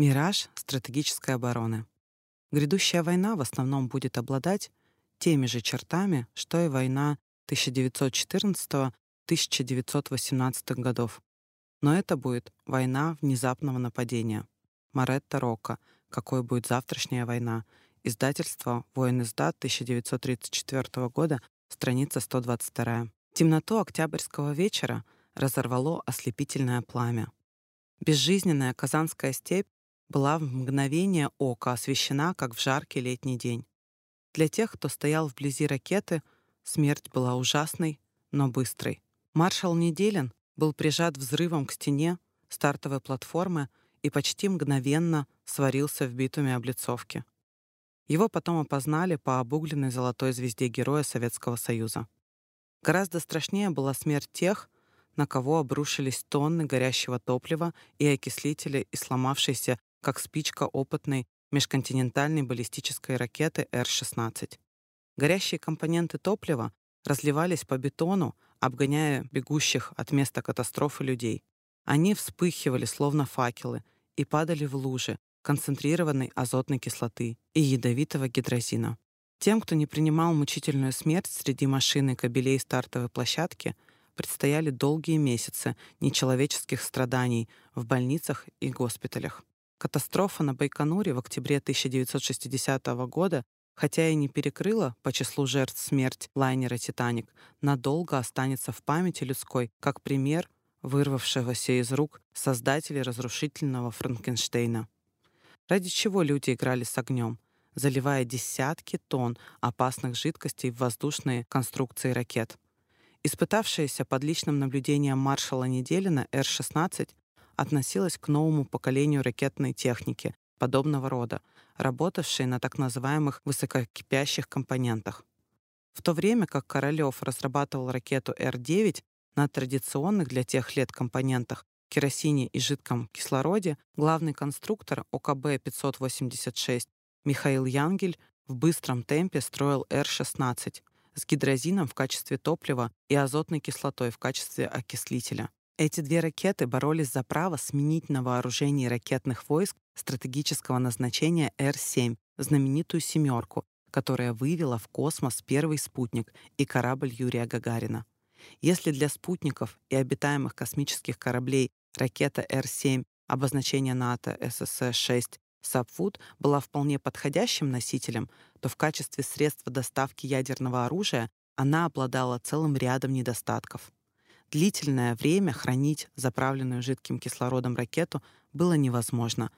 Мираж стратегической обороны. Грядущая война в основном будет обладать теми же чертами, что и война 1914-1918 годов. Но это будет война внезапного нападения. Маретта Рока «Какой будет завтрашняя война?» Издательство «Воин издат» 1934 года, страница 122. Темноту октябрьского вечера разорвало ослепительное пламя. Безжизненная Казанская степь была в мгновение ока освещена, как в жаркий летний день. Для тех, кто стоял вблизи ракеты, смерть была ужасной, но быстрой. Маршал Неделин был прижат взрывом к стене стартовой платформы и почти мгновенно сварился в битуме облицовки. Его потом опознали по обугленной золотой звезде Героя Советского Союза. Гораздо страшнее была смерть тех, на кого обрушились тонны горящего топлива и окислителя и сломавшейся, как спичка опытной межконтинентальной баллистической ракеты Р-16. Горящие компоненты топлива разливались по бетону, обгоняя бегущих от места катастрофы людей. Они вспыхивали, словно факелы, и падали в лужи концентрированной азотной кислоты и ядовитого гидрозина. Тем, кто не принимал мучительную смерть среди машин и кабелей стартовой площадки, предстояли долгие месяцы нечеловеческих страданий в больницах и госпиталях. Катастрофа на Байконуре в октябре 1960 года, хотя и не перекрыла по числу жертв смерть лайнера «Титаник», надолго останется в памяти людской как пример вырвавшегося из рук создателей разрушительного Франкенштейна. Ради чего люди играли с огнем, заливая десятки тонн опасных жидкостей в воздушные конструкции ракет. Испытавшаяся под личным наблюдением маршала Неделина Р-16 относилась к новому поколению ракетной техники подобного рода, работавшей на так называемых высококипящих компонентах. В то время как Королёв разрабатывал ракету Р-9 на традиционных для тех лет компонентах керосине и жидком кислороде, главный конструктор ОКБ-586 Михаил Янгель в быстром темпе строил Р-16 с гидрозином в качестве топлива и азотной кислотой в качестве окислителя. Эти две ракеты боролись за право сменить на вооружении ракетных войск стратегического назначения Р-7, знаменитую «семерку», которая вывела в космос первый спутник и корабль Юрия Гагарина. Если для спутников и обитаемых космических кораблей ракета Р-7 обозначение НАТО ССС-6 Сапфуд была вполне подходящим носителем, то в качестве средства доставки ядерного оружия она обладала целым рядом недостатков. Длительное время хранить заправленную жидким кислородом ракету было невозможно.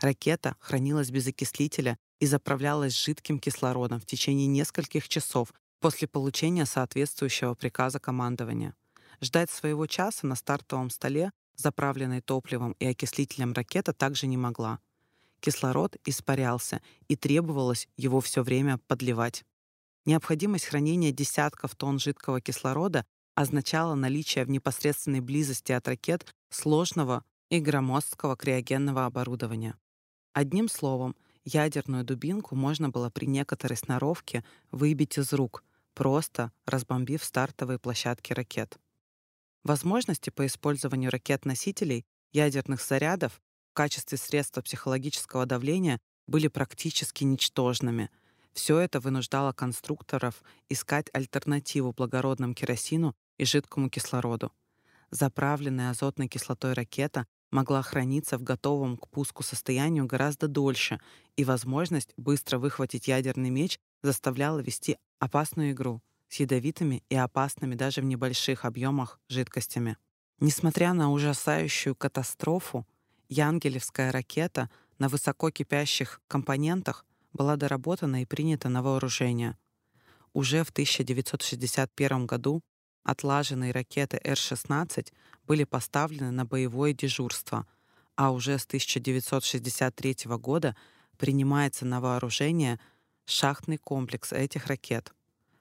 Ракета хранилась без окислителя и заправлялась жидким кислородом в течение нескольких часов после получения соответствующего приказа командования. Ждать своего часа на стартовом столе, заправленной топливом и окислителем ракета также не могла. Кислород испарялся, и требовалось его все время подливать. Необходимость хранения десятков тонн жидкого кислорода означала наличие в непосредственной близости от ракет сложного и громоздкого криогенного оборудования. Одним словом, ядерную дубинку можно было при некоторой сноровке выбить из рук, просто разбомбив стартовые площадки ракет. Возможности по использованию ракет-носителей, ядерных зарядов в качестве средства психологического давления были практически ничтожными. Все это вынуждало конструкторов искать альтернативу благородному керосину и жидкому кислороду. Заправленная азотной кислотой ракета могла храниться в готовом к пуску состоянию гораздо дольше, и возможность быстро выхватить ядерный меч заставляла вести опасную игру с ядовитыми и опасными даже в небольших объемах жидкостями. Несмотря на ужасающую катастрофу, Янгелевская ракета на высоко кипящих компонентах была доработана и принята на вооружение. Уже в 1961 году отлаженные ракеты Р-16 были поставлены на боевое дежурство, а уже с 1963 года принимается на вооружение шахтный комплекс этих ракет.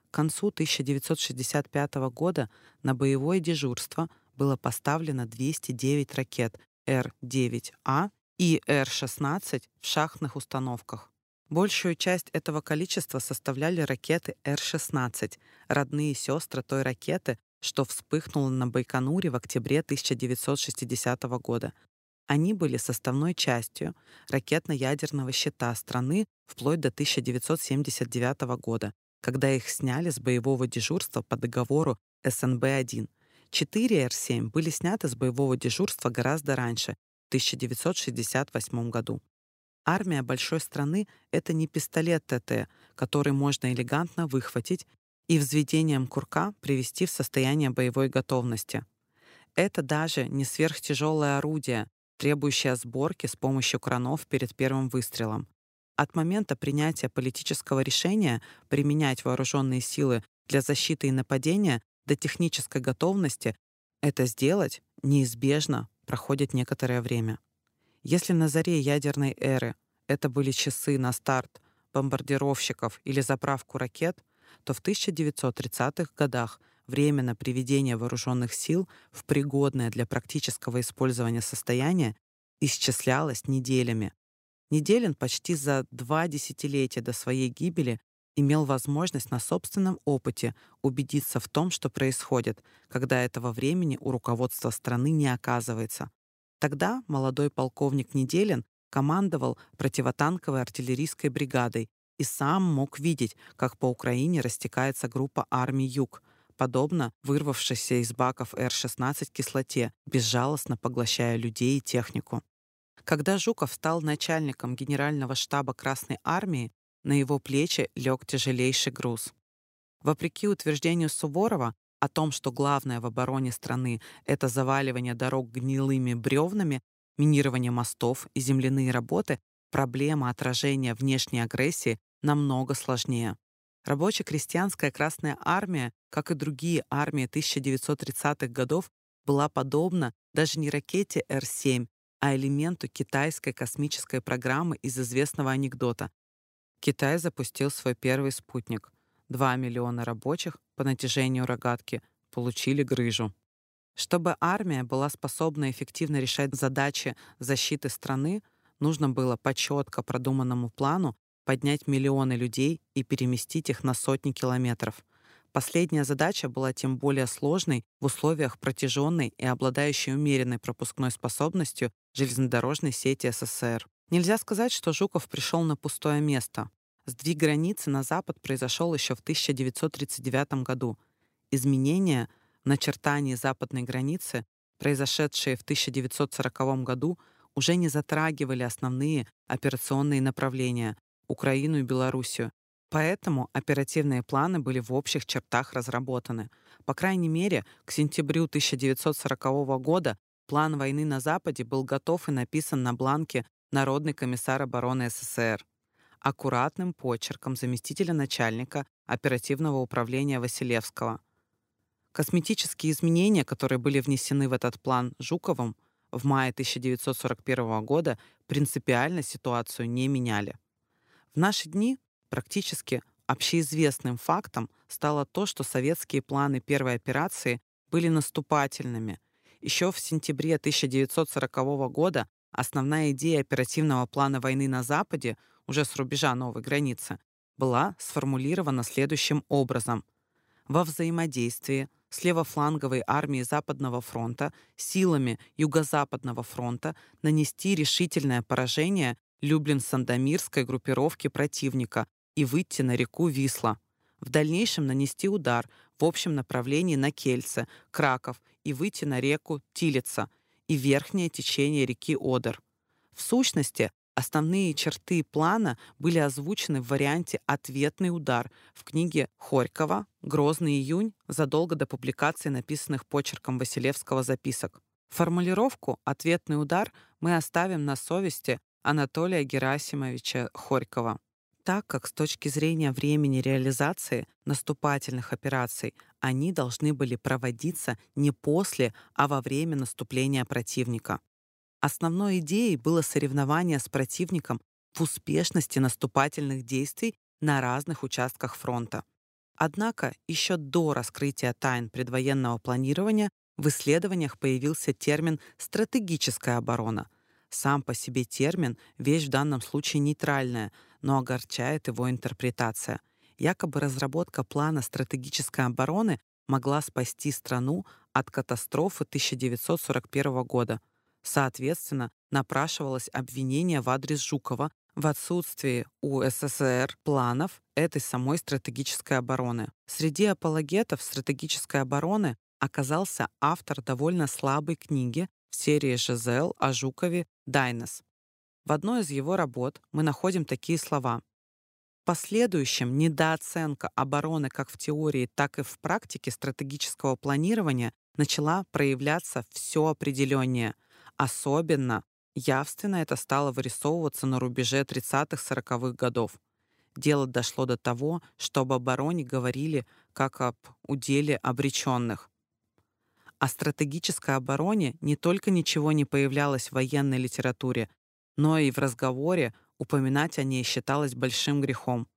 К концу 1965 года на боевое дежурство было поставлено 209 ракет Р-9А и Р-16 в шахтных установках. Большую часть этого количества составляли ракеты Р-16, родные сестры той ракеты, что вспыхнула на Байконуре в октябре 1960 года. Они были составной частью ракетно-ядерного щита страны вплоть до 1979 года, когда их сняли с боевого дежурства по договору СНБ-1. Четыре Р-7 были сняты с боевого дежурства гораздо раньше, в 1968 году. Армия большой страны — это не пистолет ТТ, который можно элегантно выхватить и взведением курка привести в состояние боевой готовности. Это даже не сверхтяжелое орудие, требующее сборки с помощью кранов перед первым выстрелом. От момента принятия политического решения применять вооруженные силы для защиты и нападения до технической готовности это сделать неизбежно проходит некоторое время. Если на заре ядерной эры это были часы на старт бомбардировщиков или заправку ракет, то в 1930-х годах время на приведение вооруженных сил в пригодное для практического использования состояние исчислялось неделями. Неделин почти за два десятилетия до своей гибели имел возможность на собственном опыте убедиться в том, что происходит, когда этого времени у руководства страны не оказывается. Тогда молодой полковник Неделин командовал противотанковой артиллерийской бригадой и сам мог видеть, как по Украине растекается группа армий Юг, подобно вырвавшейся из баков Р-16 кислоте, безжалостно поглощая людей и технику. Когда Жуков стал начальником генерального штаба Красной армии, на его плечи лег тяжелейший груз. Вопреки утверждению Суворова о том, что главное в обороне страны — это заваливание дорог гнилыми бревнами, минирование мостов и земляные работы, проблема отражения внешней агрессии намного сложнее. Рабоче-крестьянская Красная Армия, как и другие армии 1930-х годов, была подобна даже не ракете Р-7, а элементу китайской космической программы из известного анекдота. Китай запустил свой первый спутник. Два миллиона рабочих по натяжению рогатки получили грыжу. Чтобы армия была способна эффективно решать задачи защиты страны, нужно было по четко продуманному плану поднять миллионы людей и переместить их на сотни километров. Последняя задача была тем более сложной в условиях протяженной и обладающей умеренной пропускной способностью железнодорожной сети СССР. Нельзя сказать, что Жуков пришел на пустое место. Сдвиг границы на запад произошел еще в 1939 году. Изменения в начертании западной границы, произошедшие в 1940 году, уже не затрагивали основные операционные направления — Украину и Белоруссию. Поэтому оперативные планы были в общих чертах разработаны. По крайней мере, к сентябрю 1940 года план войны на Западе был готов и написан на бланке Народный комиссар обороны СССР аккуратным почерком заместителя начальника оперативного управления Василевского. Косметические изменения, которые были внесены в этот план Жуковым в мае 1941 года, принципиально ситуацию не меняли. В наши дни практически общеизвестным фактом стало то, что советские планы первой операции были наступательными. Еще в сентябре 1940 года Основная идея оперативного плана войны на Западе, уже с рубежа новой границы, была сформулирована следующим образом. Во взаимодействии с левофланговой армией Западного фронта силами Юго-Западного фронта нанести решительное поражение Люблин-Сандомирской группировке противника и выйти на реку Висла. В дальнейшем нанести удар в общем направлении на Кельце, Краков и выйти на реку Тилица – и верхнее течение реки Одер. В сущности, основные черты плана были озвучены в варианте «Ответный удар» в книге Хорькова «Грозный июнь» задолго до публикации написанных почерком Василевского записок. Формулировку «Ответный удар» мы оставим на совести Анатолия Герасимовича Хорькова так как с точки зрения времени реализации наступательных операций они должны были проводиться не после, а во время наступления противника. Основной идеей было соревнование с противником в успешности наступательных действий на разных участках фронта. Однако еще до раскрытия тайн предвоенного планирования в исследованиях появился термин «стратегическая оборона», сам по себе термин — вещь в данном случае нейтральная, но огорчает его интерпретация. Якобы разработка плана стратегической обороны могла спасти страну от катастрофы 1941 года. Соответственно, напрашивалось обвинение в адрес Жукова в отсутствии у СССР планов этой самой стратегической обороны. Среди апологетов стратегической обороны оказался автор довольно слабой книги в серии Жизел о Жукове «Дайнес». В одной из его работ мы находим такие слова. В последующем недооценка обороны как в теории, так и в практике стратегического планирования начала проявляться все определеннее. Особенно явственно это стало вырисовываться на рубеже 30-40-х годов. Дело дошло до того, что об обороне говорили как об уделе обреченных. О стратегической обороне не только ничего не появлялось в военной литературе, но и в разговоре упоминать о ней считалось большим грехом.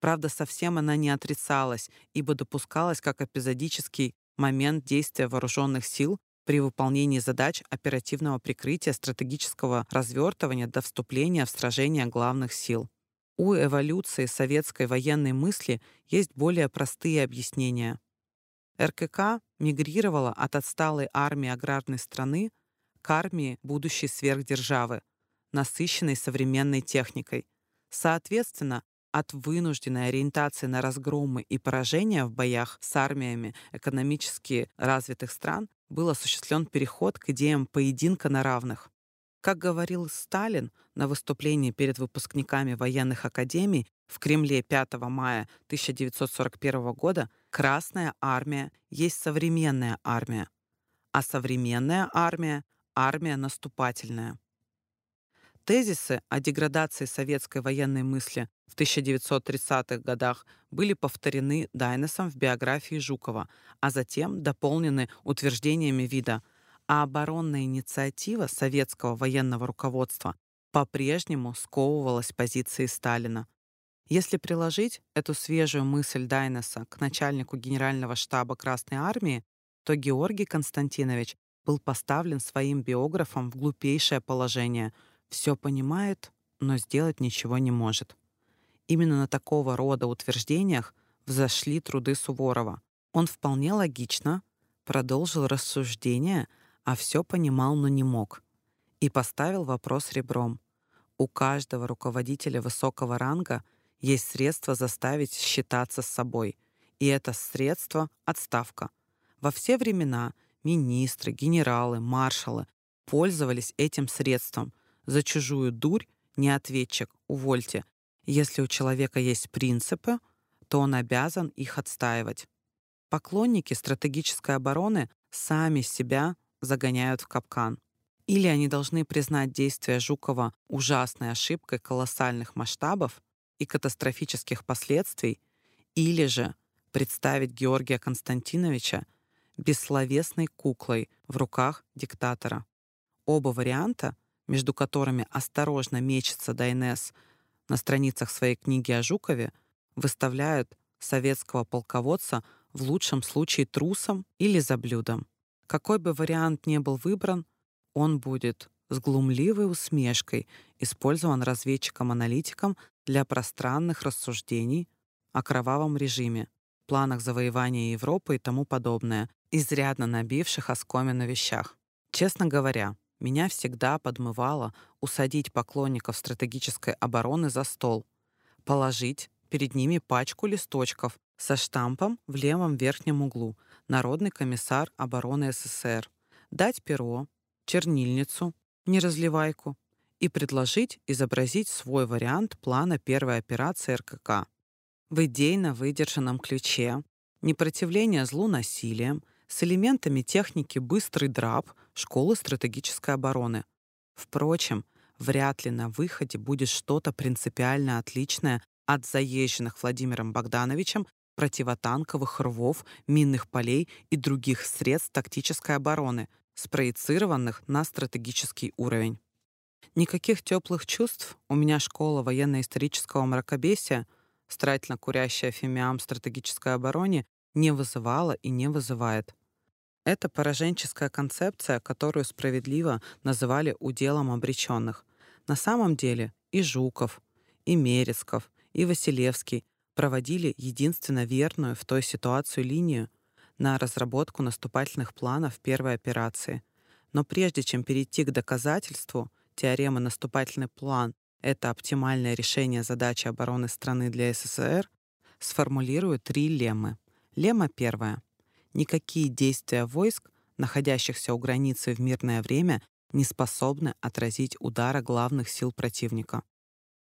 Правда, совсем она не отрицалась, ибо допускалась как эпизодический момент действия вооруженных сил при выполнении задач оперативного прикрытия стратегического развертывания до вступления в сражение главных сил. У эволюции советской военной мысли есть более простые объяснения. РКК мигрировала от отсталой армии аграрной страны к армии будущей сверхдержавы, насыщенной современной техникой. Соответственно, от вынужденной ориентации на разгромы и поражения в боях с армиями экономически развитых стран был осуществлен переход к идеям поединка на равных. Как говорил Сталин на выступлении перед выпускниками военных академий в Кремле 5 мая 1941 года, Красная армия есть современная армия, а современная армия — армия наступательная. Тезисы о деградации советской военной мысли в 1930-х годах были повторены Дайнесом в биографии Жукова, а затем дополнены утверждениями вида, а оборонная инициатива советского военного руководства по-прежнему сковывалась позицией Сталина. Если приложить эту свежую мысль Дайнеса к начальнику генерального штаба Красной Армии, то Георгий Константинович был поставлен своим биографом в глупейшее положение — все понимает, но сделать ничего не может. Именно на такого рода утверждениях взошли труды Суворова. Он вполне логично продолжил рассуждение, а все понимал, но не мог. И поставил вопрос ребром. У каждого руководителя высокого ранга есть средство заставить считаться с собой. И это средство — отставка. Во все времена министры, генералы, маршалы пользовались этим средством — за чужую дурь не ответчик, увольте. Если у человека есть принципы, то он обязан их отстаивать. Поклонники стратегической обороны сами себя загоняют в капкан. Или они должны признать действия Жукова ужасной ошибкой колоссальных масштабов и катастрофических последствий, или же представить Георгия Константиновича бессловесной куклой в руках диктатора. Оба варианта между которыми осторожно мечется Дайнес на страницах своей книги о Жукове, выставляют советского полководца в лучшем случае трусом или заблюдом. Какой бы вариант ни был выбран, он будет с глумливой усмешкой использован разведчиком-аналитиком для пространных рассуждений о кровавом режиме, планах завоевания Европы и тому подобное, изрядно набивших оскоми на вещах. Честно говоря, меня всегда подмывало усадить поклонников стратегической обороны за стол, положить перед ними пачку листочков со штампом в левом верхнем углу «Народный комиссар обороны СССР», дать перо, чернильницу, неразливайку и предложить изобразить свой вариант плана первой операции РКК. В идейно выдержанном ключе непротивление злу насилием — с элементами техники «быстрый драп» школы стратегической обороны. Впрочем, вряд ли на выходе будет что-то принципиально отличное от заезженных Владимиром Богдановичем противотанковых рвов, минных полей и других средств тактической обороны, спроецированных на стратегический уровень. Никаких теплых чувств у меня школа военно-исторического мракобесия, старательно курящая фимиам стратегической обороне, не вызывала и не вызывает. Это пораженческая концепция, которую справедливо называли уделом обреченных. На самом деле и Жуков, и Мерецков, и Василевский проводили единственно верную в той ситуации линию на разработку наступательных планов первой операции. Но прежде чем перейти к доказательству, теорема «наступательный план» — это оптимальное решение задачи обороны страны для СССР, сформулирую три леммы. Лемма первая. Никакие действия войск, находящихся у границы в мирное время, не способны отразить удара главных сил противника.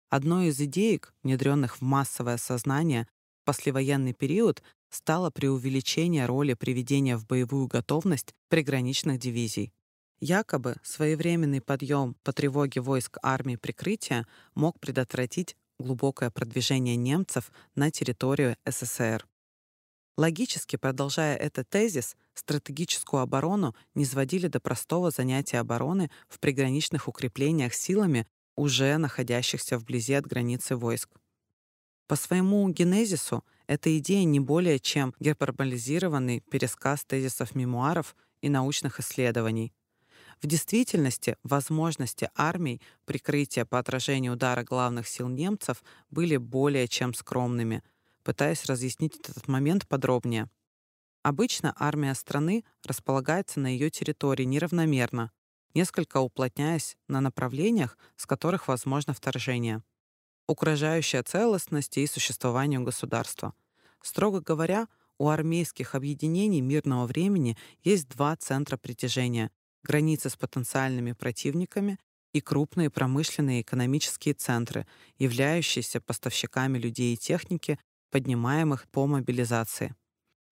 Одной из идеек, внедренных в массовое сознание в послевоенный период, стало преувеличение роли приведения в боевую готовность приграничных дивизий. Якобы своевременный подъем по тревоге войск армии прикрытия мог предотвратить глубокое продвижение немцев на территорию СССР. Логически продолжая этот тезис, стратегическую оборону не сводили до простого занятия обороны в приграничных укреплениях силами, уже находящихся вблизи от границы войск. По своему генезису эта идея не более чем гиперболизированный пересказ тезисов мемуаров и научных исследований. В действительности возможности армий прикрытия по отражению удара главных сил немцев были более чем скромными, пытаясь разъяснить этот момент подробнее. Обычно армия страны располагается на ее территории неравномерно, несколько уплотняясь на направлениях, с которых возможно вторжение, угрожающее целостности и существованию государства. Строго говоря, у армейских объединений мирного времени есть два центра притяжения — границы с потенциальными противниками и крупные промышленные экономические центры, являющиеся поставщиками людей и техники, поднимаемых по мобилизации.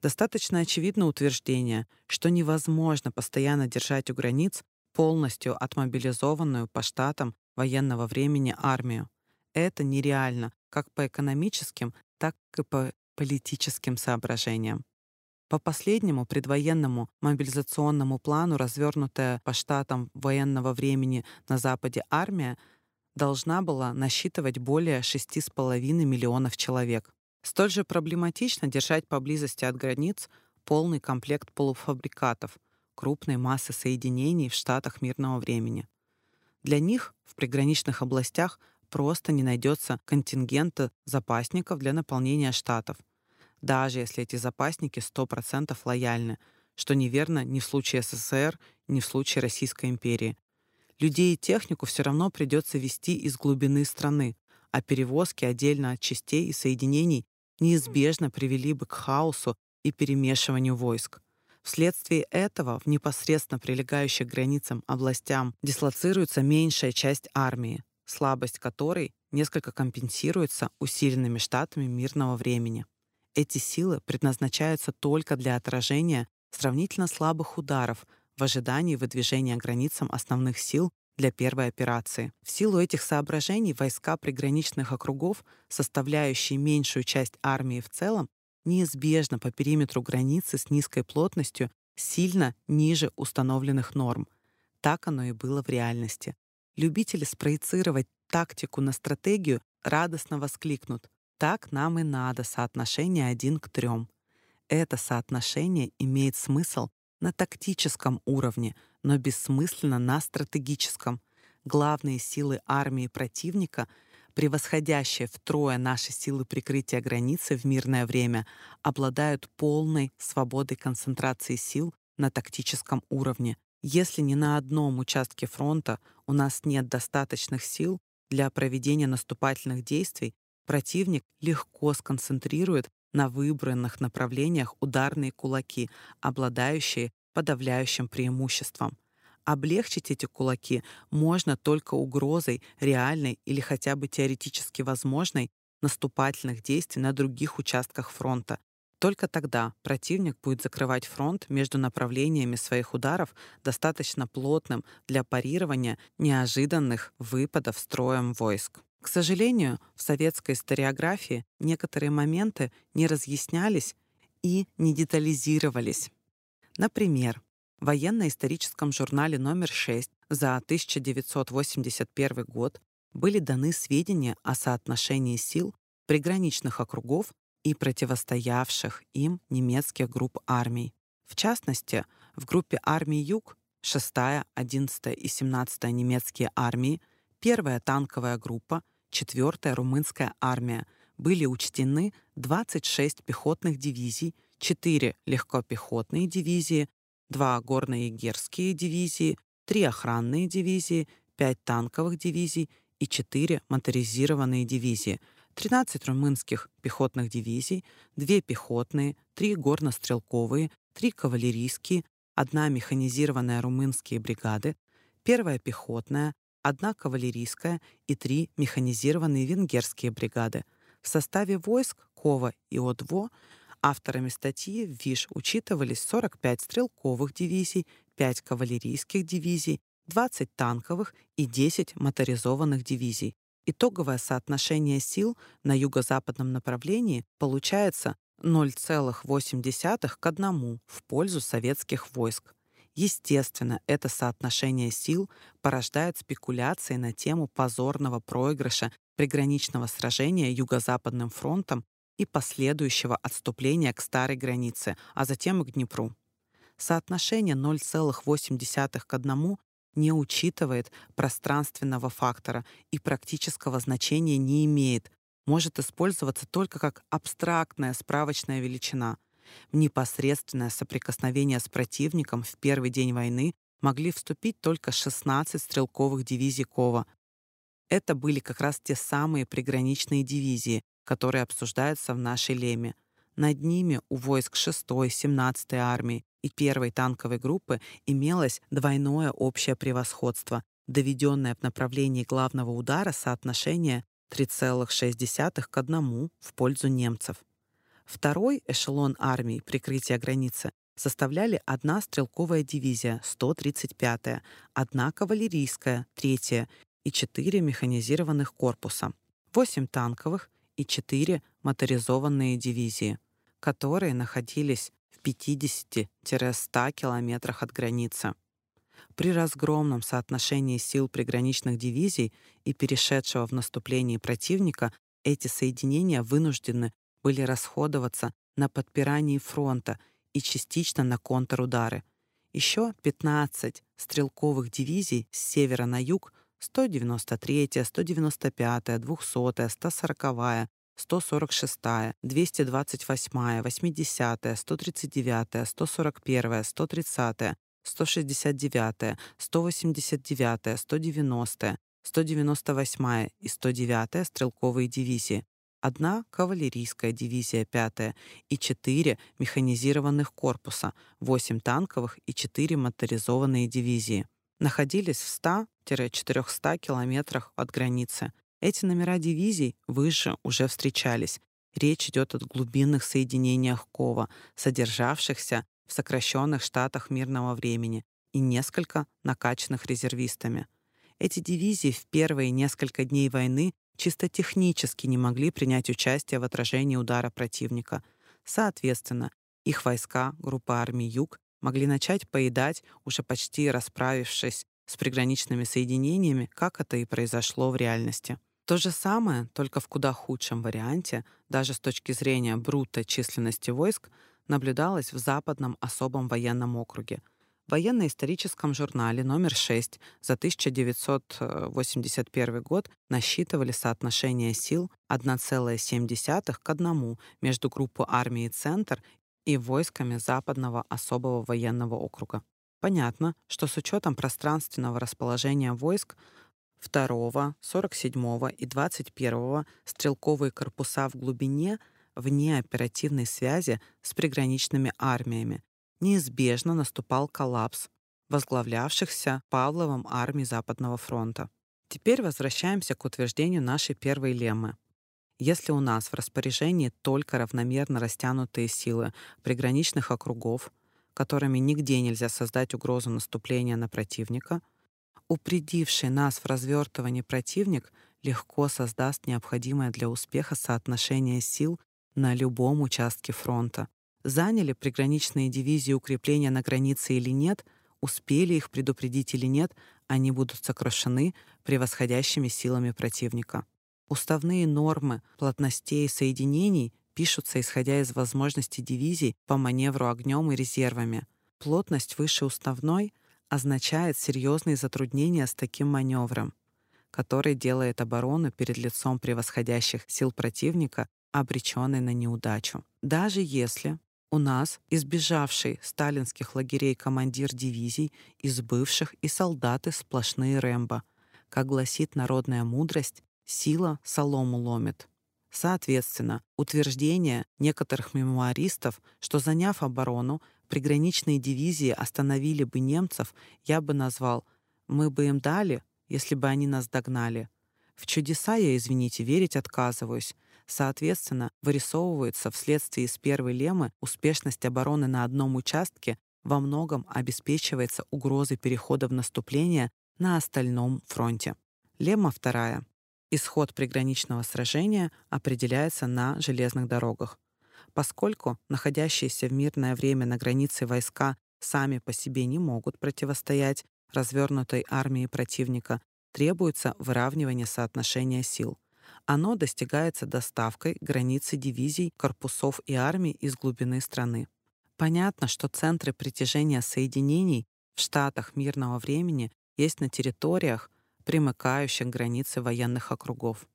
Достаточно очевидно утверждение, что невозможно постоянно держать у границ полностью отмобилизованную по штатам военного времени армию. Это нереально как по экономическим, так и по политическим соображениям. По последнему предвоенному мобилизационному плану, развернутая по штатам военного времени на Западе армия, должна была насчитывать более 6,5 миллионов человек. Столь же проблематично держать поблизости от границ полный комплект полуфабрикатов, крупной массы соединений в штатах мирного времени. Для них в приграничных областях просто не найдется контингента запасников для наполнения штатов, даже если эти запасники 100% лояльны, что неверно ни в случае СССР, ни в случае Российской империи. Людей и технику все равно придется вести из глубины страны, а перевозки отдельно от частей и соединений неизбежно привели бы к хаосу и перемешиванию войск. Вследствие этого в непосредственно прилегающих границам областям дислоцируется меньшая часть армии, слабость которой несколько компенсируется усиленными штатами мирного времени. Эти силы предназначаются только для отражения сравнительно слабых ударов в ожидании выдвижения границам основных сил для первой операции. В силу этих соображений войска приграничных округов, составляющие меньшую часть армии в целом, неизбежно по периметру границы с низкой плотностью сильно ниже установленных норм. Так оно и было в реальности. Любители спроецировать тактику на стратегию радостно воскликнут «Так нам и надо соотношение один к трем». Это соотношение имеет смысл на тактическом уровне, но бессмысленно на стратегическом. Главные силы армии противника, превосходящие втрое наши силы прикрытия границы в мирное время, обладают полной свободой концентрации сил на тактическом уровне. Если ни на одном участке фронта у нас нет достаточных сил для проведения наступательных действий, противник легко сконцентрирует на выбранных направлениях ударные кулаки, обладающие подавляющим преимуществом. Облегчить эти кулаки можно только угрозой реальной или хотя бы теоретически возможной наступательных действий на других участках фронта. Только тогда противник будет закрывать фронт между направлениями своих ударов достаточно плотным для парирования неожиданных выпадов строем войск. К сожалению, в советской историографии некоторые моменты не разъяснялись и не детализировались. Например, в военно-историческом журнале номер 6 за 1981 год были даны сведения о соотношении сил приграничных округов и противостоявших им немецких групп армий. В частности, в группе армий Юг 6-я, 11-я и 17-я немецкие армии первая танковая группа, четвертая румынская армия. Были учтены 26 пехотных дивизий, 4 легкопехотные дивизии, два горно-егерские дивизии, три охранные дивизии, пять танковых дивизий и четыре моторизированные дивизии, 13 румынских пехотных дивизий, две пехотные, три горно-стрелковые, три кавалерийские, одна механизированная румынские бригады, первая пехотная, одна кавалерийская и три механизированные венгерские бригады. В составе войск Кова и Одво авторами статьи в ВИШ учитывались 45 стрелковых дивизий, 5 кавалерийских дивизий, 20 танковых и 10 моторизованных дивизий. Итоговое соотношение сил на юго-западном направлении получается 0,8 к 1 в пользу советских войск. Естественно, это соотношение сил порождает спекуляции на тему позорного проигрыша приграничного сражения Юго-Западным фронтом и последующего отступления к старой границе, а затем и к Днепру. Соотношение 0,8 к 1 не учитывает пространственного фактора и практического значения не имеет, может использоваться только как абстрактная справочная величина — непосредственное соприкосновение с противником в первый день войны могли вступить только 16 стрелковых дивизий Кова. Это были как раз те самые приграничные дивизии, которые обсуждаются в нашей леме. Над ними у войск 6-й, 17-й армии и 1-й танковой группы имелось двойное общее превосходство, доведенное в направлении главного удара соотношение 3,6 к 1 в пользу немцев. Второй эшелон армии прикрытия границы составляли одна стрелковая дивизия, 135-я, одна кавалерийская, 3-я и четыре механизированных корпуса, восемь танковых и четыре моторизованные дивизии, которые находились в 50-100 километрах от границы. При разгромном соотношении сил приграничных дивизий и перешедшего в наступление противника эти соединения вынуждены были расходоваться на подпирании фронта и частично на контрудары. Еще 15 стрелковых дивизий с севера на юг 193-я, 195-я, 200-я, 140-я, 146-я, 228-я, 80-я, 139-я, 141-я, 130-я, 169-я, 189-я, 190-я, 198-я и 109-я стрелковые дивизии, одна кавалерийская дивизия 5 и четыре механизированных корпуса, восемь танковых и четыре моторизованные дивизии. Находились в 100-400 километрах от границы. Эти номера дивизий выше уже встречались. Речь идет о глубинных соединениях Кова, содержавшихся в сокращенных штатах мирного времени и несколько накачанных резервистами. Эти дивизии в первые несколько дней войны чисто технически не могли принять участие в отражении удара противника. Соответственно, их войска, группа армий «Юг», могли начать поедать, уже почти расправившись с приграничными соединениями, как это и произошло в реальности. То же самое, только в куда худшем варианте, даже с точки зрения брута численности войск, наблюдалось в Западном особом военном округе — военно-историческом журнале номер 6 за 1981 год насчитывали соотношение сил 1,7 к 1 между группой армии «Центр» и войсками Западного особого военного округа. Понятно, что с учетом пространственного расположения войск 2, 47 и 21 стрелковые корпуса в глубине вне оперативной связи с приграничными армиями неизбежно наступал коллапс возглавлявшихся Павловым армий Западного фронта. Теперь возвращаемся к утверждению нашей первой леммы. Если у нас в распоряжении только равномерно растянутые силы приграничных округов, которыми нигде нельзя создать угрозу наступления на противника, упредивший нас в развертывании противник легко создаст необходимое для успеха соотношение сил на любом участке фронта, Заняли приграничные дивизии укрепления на границе или нет, успели их предупредить или нет, они будут сокрушены превосходящими силами противника. Уставные нормы плотностей соединений пишутся исходя из возможностей дивизий по маневру огнем и резервами. Плотность выше уставной означает серьезные затруднения с таким маневром, который делает оборону перед лицом превосходящих сил противника обреченной на неудачу. Даже если У нас избежавший сталинских лагерей командир дивизий из бывших и солдаты сплошные Рэмбо. Как гласит народная мудрость, сила солому ломит. Соответственно, утверждение некоторых мемуаристов, что заняв оборону, приграничные дивизии остановили бы немцев, я бы назвал «мы бы им дали, если бы они нас догнали». В чудеса я, извините, верить отказываюсь. Соответственно, вырисовывается вследствие из первой лемы успешность обороны на одном участке во многом обеспечивается угрозой перехода в наступление на остальном фронте. Лемма вторая. Исход приграничного сражения определяется на железных дорогах. Поскольку находящиеся в мирное время на границе войска сами по себе не могут противостоять развернутой армии противника, требуется выравнивание соотношения сил. Оно достигается доставкой границы дивизий, корпусов и армий из глубины страны. Понятно, что центры притяжения соединений в штатах мирного времени есть на территориях, примыкающих к границе военных округов.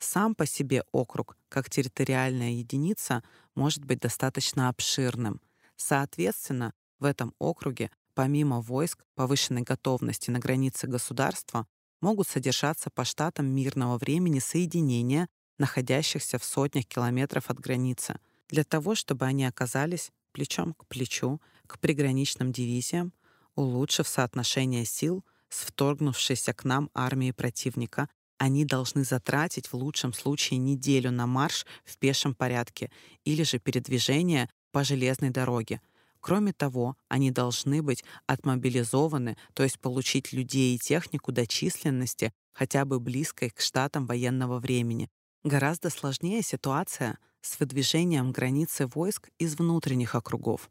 Сам по себе округ, как территориальная единица, может быть достаточно обширным. Соответственно, в этом округе, помимо войск повышенной готовности на границе государства, могут содержаться по штатам мирного времени соединения, находящихся в сотнях километров от границы, для того, чтобы они оказались плечом к плечу к приграничным дивизиям, улучшив соотношение сил — с вторгнувшейся к нам армией противника, они должны затратить в лучшем случае неделю на марш в пешем порядке или же передвижение по железной дороге. Кроме того, они должны быть отмобилизованы, то есть получить людей и технику до численности, хотя бы близкой к штатам военного времени. Гораздо сложнее ситуация с выдвижением границы войск из внутренних округов.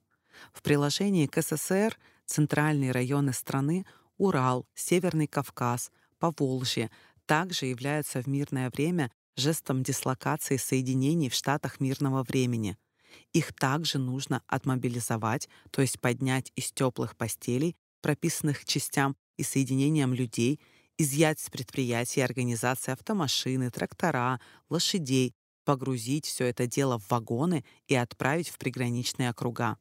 В приложении к СССР центральные районы страны Урал, Северный Кавказ, Поволжье также являются в мирное время жестом дислокации соединений в штатах мирного времени. Их также нужно отмобилизовать, то есть поднять из теплых постелей, прописанных частям и соединениям людей, изъять с предприятий и организации автомашины, трактора, лошадей, погрузить все это дело в вагоны и отправить в приграничные округа.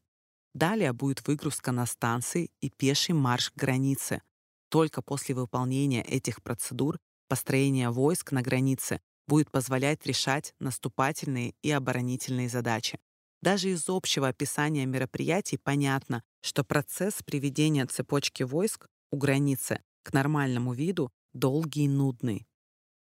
Далее будет выгрузка на станции и пеший марш к границе. Только после выполнения этих процедур построение войск на границе будет позволять решать наступательные и оборонительные задачи. Даже из общего описания мероприятий понятно, что процесс приведения цепочки войск у границы к нормальному виду долгий и нудный.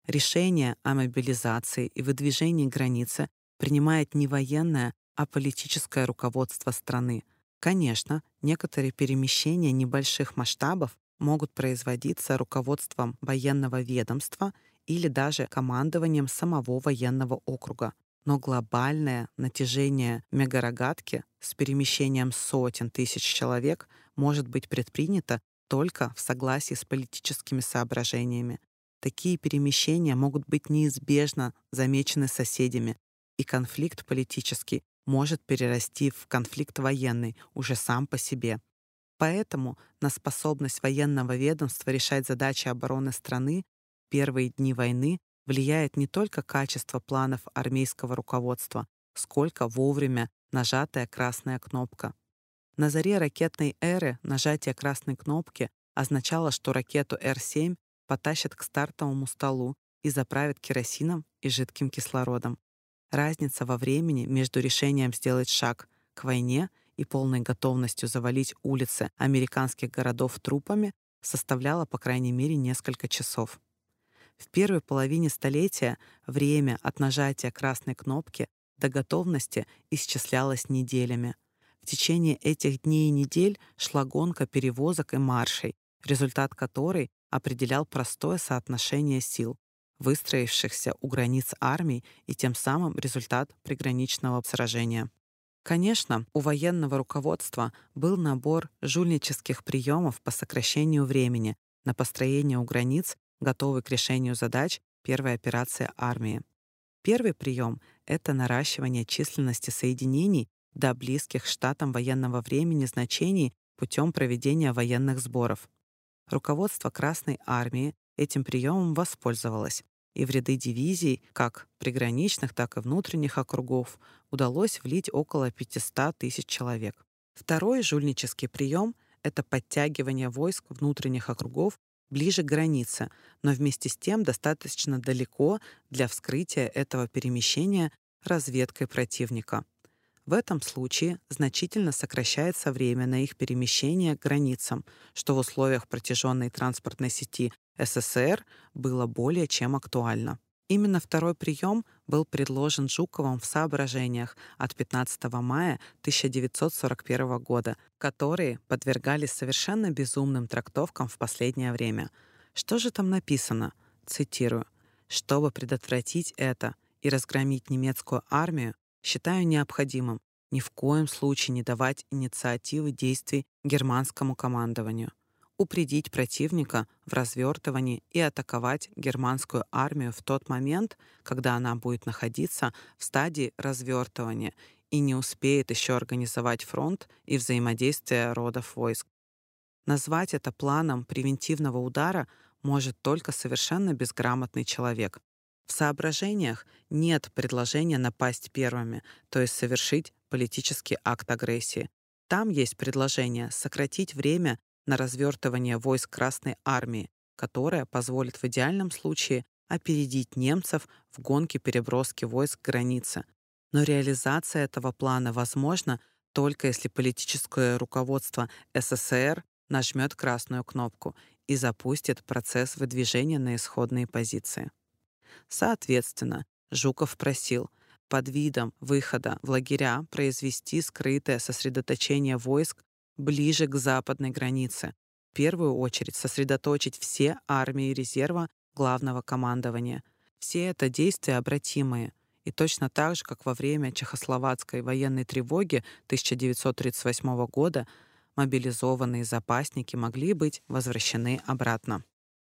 Решение о мобилизации и выдвижении границы принимает не военное, а политическое руководство страны, Конечно, некоторые перемещения небольших масштабов могут производиться руководством военного ведомства или даже командованием самого военного округа. Но глобальное натяжение мегарогатки с перемещением сотен тысяч человек может быть предпринято только в согласии с политическими соображениями. Такие перемещения могут быть неизбежно замечены соседями, и конфликт политический может перерасти в конфликт военный уже сам по себе. Поэтому на способность военного ведомства решать задачи обороны страны первые дни войны влияет не только качество планов армейского руководства, сколько вовремя нажатая красная кнопка. На заре ракетной эры нажатие красной кнопки означало, что ракету Р-7 потащат к стартовому столу и заправят керосином и жидким кислородом. Разница во времени между решением сделать шаг к войне и полной готовностью завалить улицы американских городов трупами составляла по крайней мере несколько часов. В первой половине столетия время от нажатия красной кнопки до готовности исчислялось неделями. В течение этих дней и недель шла гонка перевозок и маршей, результат которой определял простое соотношение сил выстроившихся у границ армий и тем самым результат приграничного сражения. Конечно, у военного руководства был набор жульнических приемов по сокращению времени на построение у границ, готовый к решению задач первой операции армии. Первый прием — это наращивание численности соединений до близких штатам военного времени значений путем проведения военных сборов. Руководство Красной армии этим приемом воспользовалось. и в ряды дивизий, как приграничных, так и внутренних округов, удалось влить около 500 тысяч человек. Второй жульнический прием — это подтягивание войск внутренних округов ближе к границе, но вместе с тем достаточно далеко для вскрытия этого перемещения разведкой противника. В этом случае значительно сокращается время на их перемещение к границам, что в условиях протяженной транспортной сети СССР было более чем актуально. Именно второй прием был предложен Жуковым в соображениях от 15 мая 1941 года, которые подвергались совершенно безумным трактовкам в последнее время. Что же там написано? Цитирую. «Чтобы предотвратить это и разгромить немецкую армию, считаю необходимым ни в коем случае не давать инициативы действий германскому командованию упредить противника в развертывании и атаковать германскую армию в тот момент, когда она будет находиться в стадии развертывания и не успеет еще организовать фронт и взаимодействие родов войск. Назвать это планом превентивного удара может только совершенно безграмотный человек. В соображениях нет предложения напасть первыми, то есть совершить политический акт агрессии. Там есть предложение сократить время на развертывание войск Красной Армии, которая позволит в идеальном случае опередить немцев в гонке переброски войск к границе. Но реализация этого плана возможна только если политическое руководство СССР нажмет красную кнопку и запустит процесс выдвижения на исходные позиции. Соответственно, Жуков просил под видом выхода в лагеря произвести скрытое сосредоточение войск ближе к западной границе. В первую очередь сосредоточить все армии резерва главного командования. Все это действия обратимые. И точно так же, как во время Чехословацкой военной тревоги 1938 года, мобилизованные запасники могли быть возвращены обратно.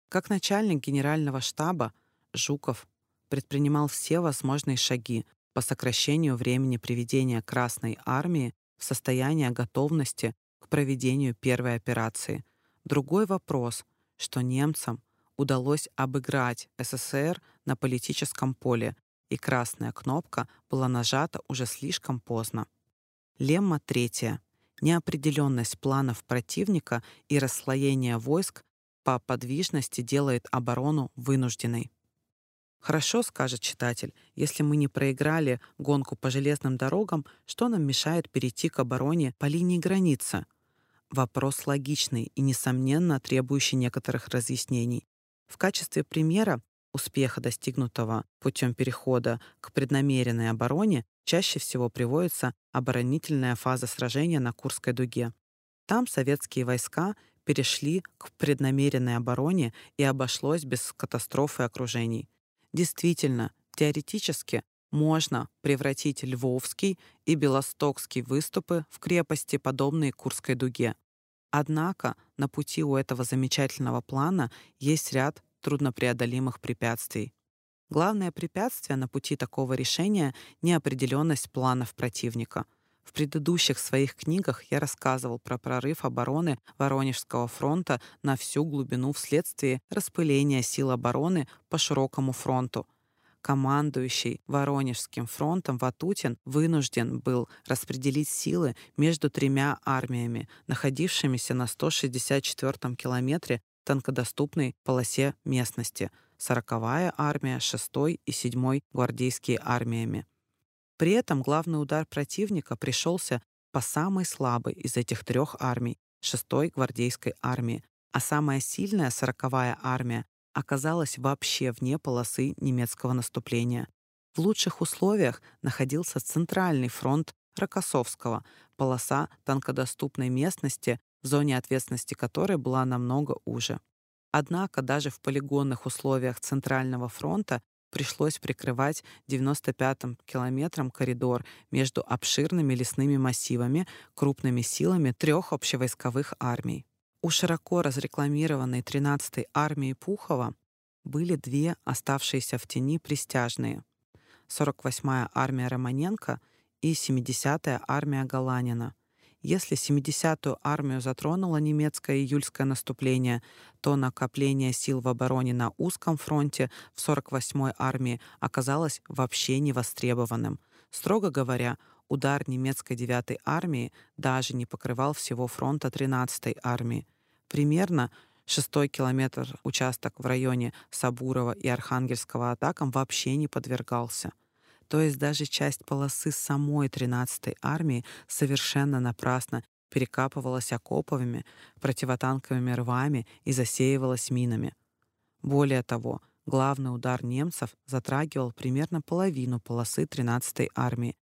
Как начальник генерального штаба Жуков предпринимал все возможные шаги по сокращению времени приведения Красной армии в состояние готовности к проведению первой операции. Другой вопрос, что немцам удалось обыграть СССР на политическом поле, и красная кнопка была нажата уже слишком поздно. Лемма третья. Неопределенность планов противника и расслоение войск по подвижности делает оборону вынужденной. Хорошо, скажет читатель, если мы не проиграли гонку по железным дорогам, что нам мешает перейти к обороне по линии границы? Вопрос логичный и, несомненно, требующий некоторых разъяснений. В качестве примера успеха, достигнутого путем перехода к преднамеренной обороне, чаще всего приводится оборонительная фаза сражения на Курской дуге. Там советские войска перешли к преднамеренной обороне и обошлось без катастрофы окружений. Действительно, теоретически можно превратить Львовский и Белостокский выступы в крепости, подобные Курской дуге. Однако на пути у этого замечательного плана есть ряд труднопреодолимых препятствий. Главное препятствие на пути такого решения — неопределенность планов противника. В предыдущих своих книгах я рассказывал про прорыв обороны Воронежского фронта на всю глубину вследствие распыления сил обороны по широкому фронту — командующий Воронежским фронтом Ватутин вынужден был распределить силы между тремя армиями, находившимися на 164-м километре танкодоступной полосе местности — 40-я армия, 6-й и 7-й гвардейские армиями. При этом главный удар противника пришелся по самой слабой из этих трех армий — 6-й гвардейской армии, а самая сильная 40-я армия оказалась вообще вне полосы немецкого наступления. В лучших условиях находился центральный фронт Рокоссовского, полоса танкодоступной местности, в зоне ответственности которой была намного уже. Однако даже в полигонных условиях Центрального фронта пришлось прикрывать 95-м километром коридор между обширными лесными массивами, крупными силами трех общевойсковых армий. У широко разрекламированной 13-й армии Пухова были две оставшиеся в тени пристяжные — 48-я армия Романенко и 70-я армия Галанина. Если 70-ю армию затронуло немецкое июльское наступление, то накопление сил в обороне на узком фронте в 48-й армии оказалось вообще невостребованным. Строго говоря, удар немецкой 9-й армии даже не покрывал всего фронта 13-й армии. Примерно шестой километр участок в районе Сабурова и Архангельского атакам вообще не подвергался. То есть даже часть полосы самой 13-й армии совершенно напрасно перекапывалась окоповыми, противотанковыми рвами и засеивалась минами. Более того, главный удар немцев затрагивал примерно половину полосы 13-й армии.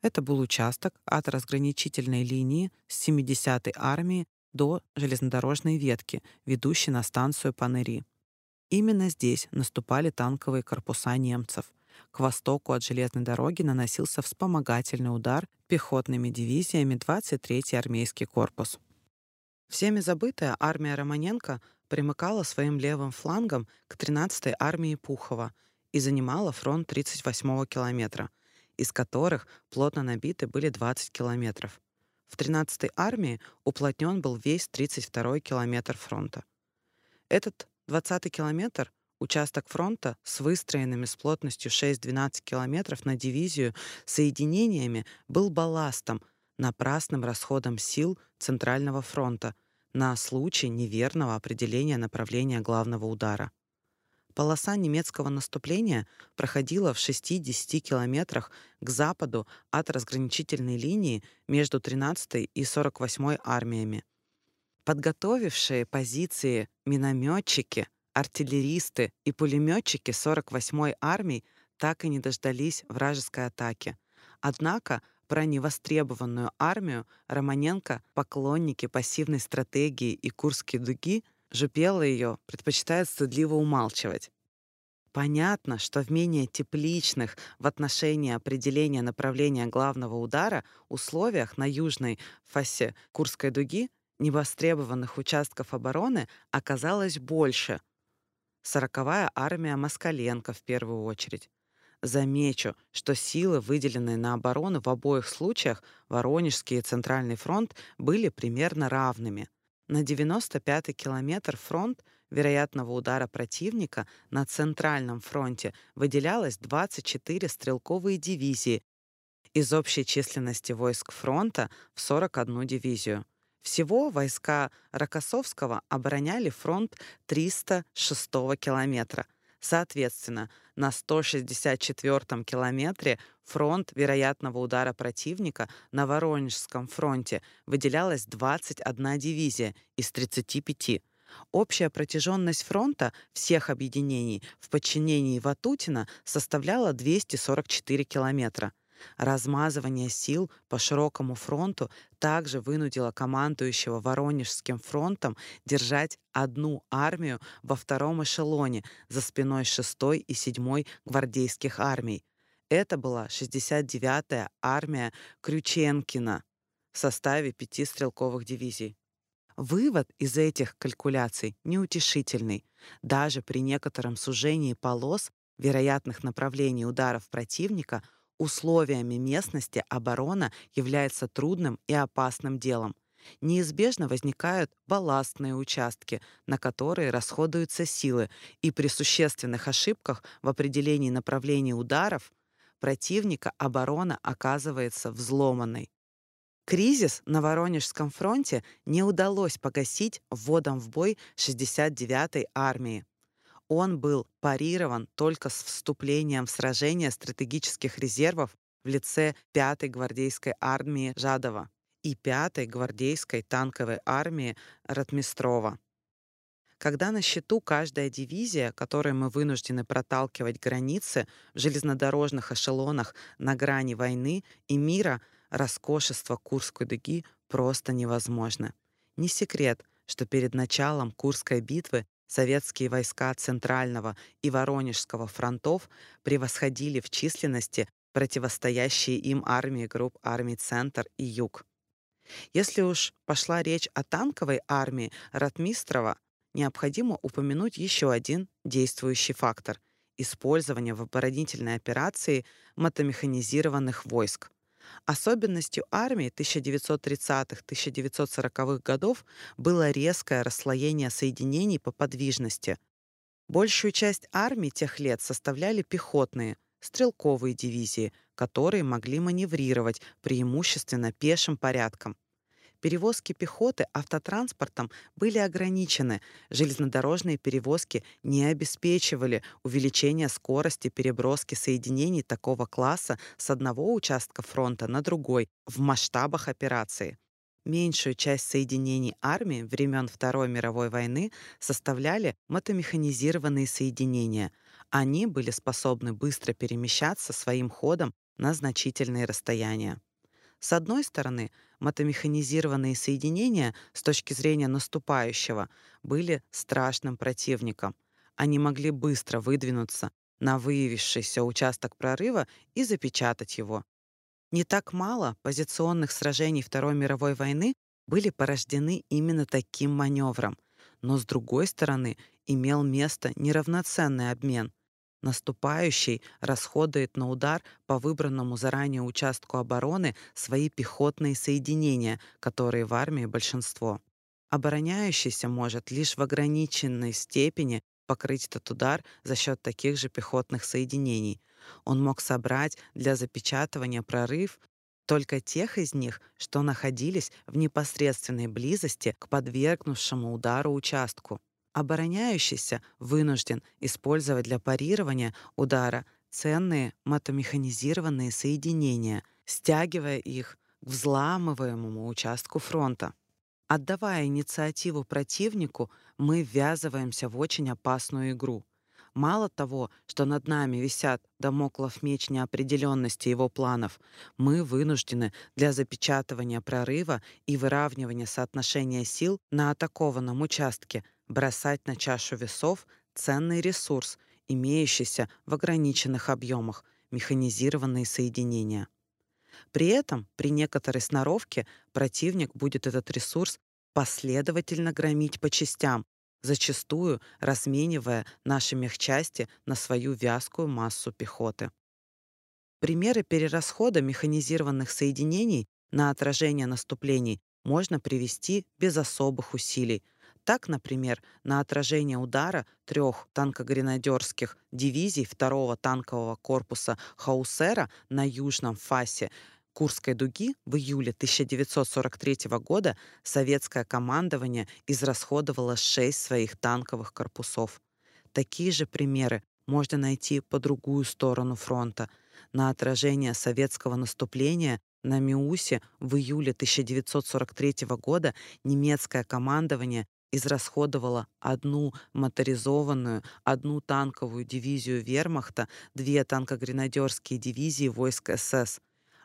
Это был участок от разграничительной линии с 70-й армии до железнодорожной ветки, ведущей на станцию Панери. Именно здесь наступали танковые корпуса немцев. К востоку от железной дороги наносился вспомогательный удар пехотными дивизиями 23-й армейский корпус. Всеми забытая армия Романенко примыкала своим левым флангом к 13-й армии Пухова и занимала фронт 38-го километра, из которых плотно набиты были 20 километров. В 13-й армии уплотнен был весь 32-й километр фронта. Этот 20-й километр Участок фронта с выстроенными с плотностью 6-12 километров на дивизию соединениями был балластом, напрасным расходом сил Центрального фронта на случай неверного определения направления главного удара. Полоса немецкого наступления проходила в 6-10 километрах к западу от разграничительной линии между 13-й и 48-й армиями. Подготовившие позиции минометчики – артиллеристы и пулеметчики 48-й армии так и не дождались вражеской атаки. Однако про невостребованную армию Романенко, поклонники пассивной стратегии и Курской дуги, Жупела ее предпочитают стыдливо умалчивать. Понятно, что в менее тепличных в отношении определения направления главного удара условиях на южной фасе Курской дуги невостребованных участков обороны оказалось больше, Сороковая армия Москаленко в первую очередь. Замечу, что силы, выделенные на оборону в обоих случаях, Воронежский и Центральный фронт, были примерно равными. На 95-й километр фронт вероятного удара противника на Центральном фронте выделялось 24 стрелковые дивизии из общей численности войск фронта в 41 дивизию. Всего войска Рокоссовского обороняли фронт 306 километра. Соответственно, на 164-м километре фронт вероятного удара противника на Воронежском фронте выделялась 21 дивизия из 35. Общая протяженность фронта всех объединений в подчинении Ватутина составляла 244 километра. Размазывание сил по широкому фронту также вынудило командующего Воронежским фронтом держать одну армию во втором эшелоне за спиной 6-й и 7-й гвардейских армий. Это была 69-я армия Крюченкина в составе пяти стрелковых дивизий. Вывод из этих калькуляций неутешительный. Даже при некотором сужении полос вероятных направлений ударов противника – Условиями местности оборона является трудным и опасным делом. Неизбежно возникают балластные участки, на которые расходуются силы, и при существенных ошибках в определении направлений ударов противника оборона оказывается взломанной. Кризис на Воронежском фронте не удалось погасить вводом в бой 69-й армии он был парирован только с вступлением в сражение стратегических резервов в лице 5-й гвардейской армии Жадова и 5-й гвардейской танковой армии Ратмистрова. Когда на счету каждая дивизия, которой мы вынуждены проталкивать границы в железнодорожных эшелонах на грани войны и мира, роскошество Курской дуги просто невозможно. Не секрет, что перед началом Курской битвы Советские войска Центрального и Воронежского фронтов превосходили в численности противостоящие им армии групп армий «Центр» и «Юг». Если уж пошла речь о танковой армии Ратмистрова, необходимо упомянуть еще один действующий фактор — использование в оборонительной операции мотомеханизированных войск. Особенностью армии 1930-1940-х годов было резкое расслоение соединений по подвижности. Большую часть армии тех лет составляли пехотные, стрелковые дивизии, которые могли маневрировать преимущественно пешим порядком. Перевозки пехоты автотранспортом были ограничены, железнодорожные перевозки не обеспечивали увеличения скорости переброски соединений такого класса с одного участка фронта на другой в масштабах операции. Меньшую часть соединений армии времен Второй мировой войны составляли мотомеханизированные соединения. Они были способны быстро перемещаться своим ходом на значительные расстояния. С одной стороны, мотомеханизированные соединения с точки зрения наступающего были страшным противником. Они могли быстро выдвинуться на выявившийся участок прорыва и запечатать его. Не так мало позиционных сражений Второй мировой войны были порождены именно таким маневром. Но с другой стороны, имел место неравноценный обмен. Наступающий расходует на удар по выбранному заранее участку обороны свои пехотные соединения, которые в армии большинство. Обороняющийся может лишь в ограниченной степени покрыть этот удар за счет таких же пехотных соединений. Он мог собрать для запечатывания прорыв только тех из них, что находились в непосредственной близости к подвергнувшему удару участку. Обороняющийся вынужден использовать для парирования удара ценные мотомеханизированные соединения, стягивая их к взламываемому участку фронта. Отдавая инициативу противнику, мы ввязываемся в очень опасную игру. Мало того, что над нами висят домоклов меч неопределенности его планов, мы вынуждены для запечатывания прорыва и выравнивания соотношения сил на атакованном участке – бросать на чашу весов ценный ресурс, имеющийся в ограниченных объемах, механизированные соединения. При этом при некоторой сноровке противник будет этот ресурс последовательно громить по частям, зачастую разменивая наши мехчасти на свою вязкую массу пехоты. Примеры перерасхода механизированных соединений на отражение наступлений можно привести без особых усилий – так, например, на отражение удара трех танкогренадерских дивизий второго танкового корпуса Хаусера на южном фасе Курской дуги в июле 1943 года советское командование израсходовало шесть своих танковых корпусов. Такие же примеры можно найти по другую сторону фронта. На отражение советского наступления на Миусе в июле 1943 года немецкое командование израсходовала одну моторизованную, одну танковую дивизию вермахта, две танкогренадерские дивизии войск СС,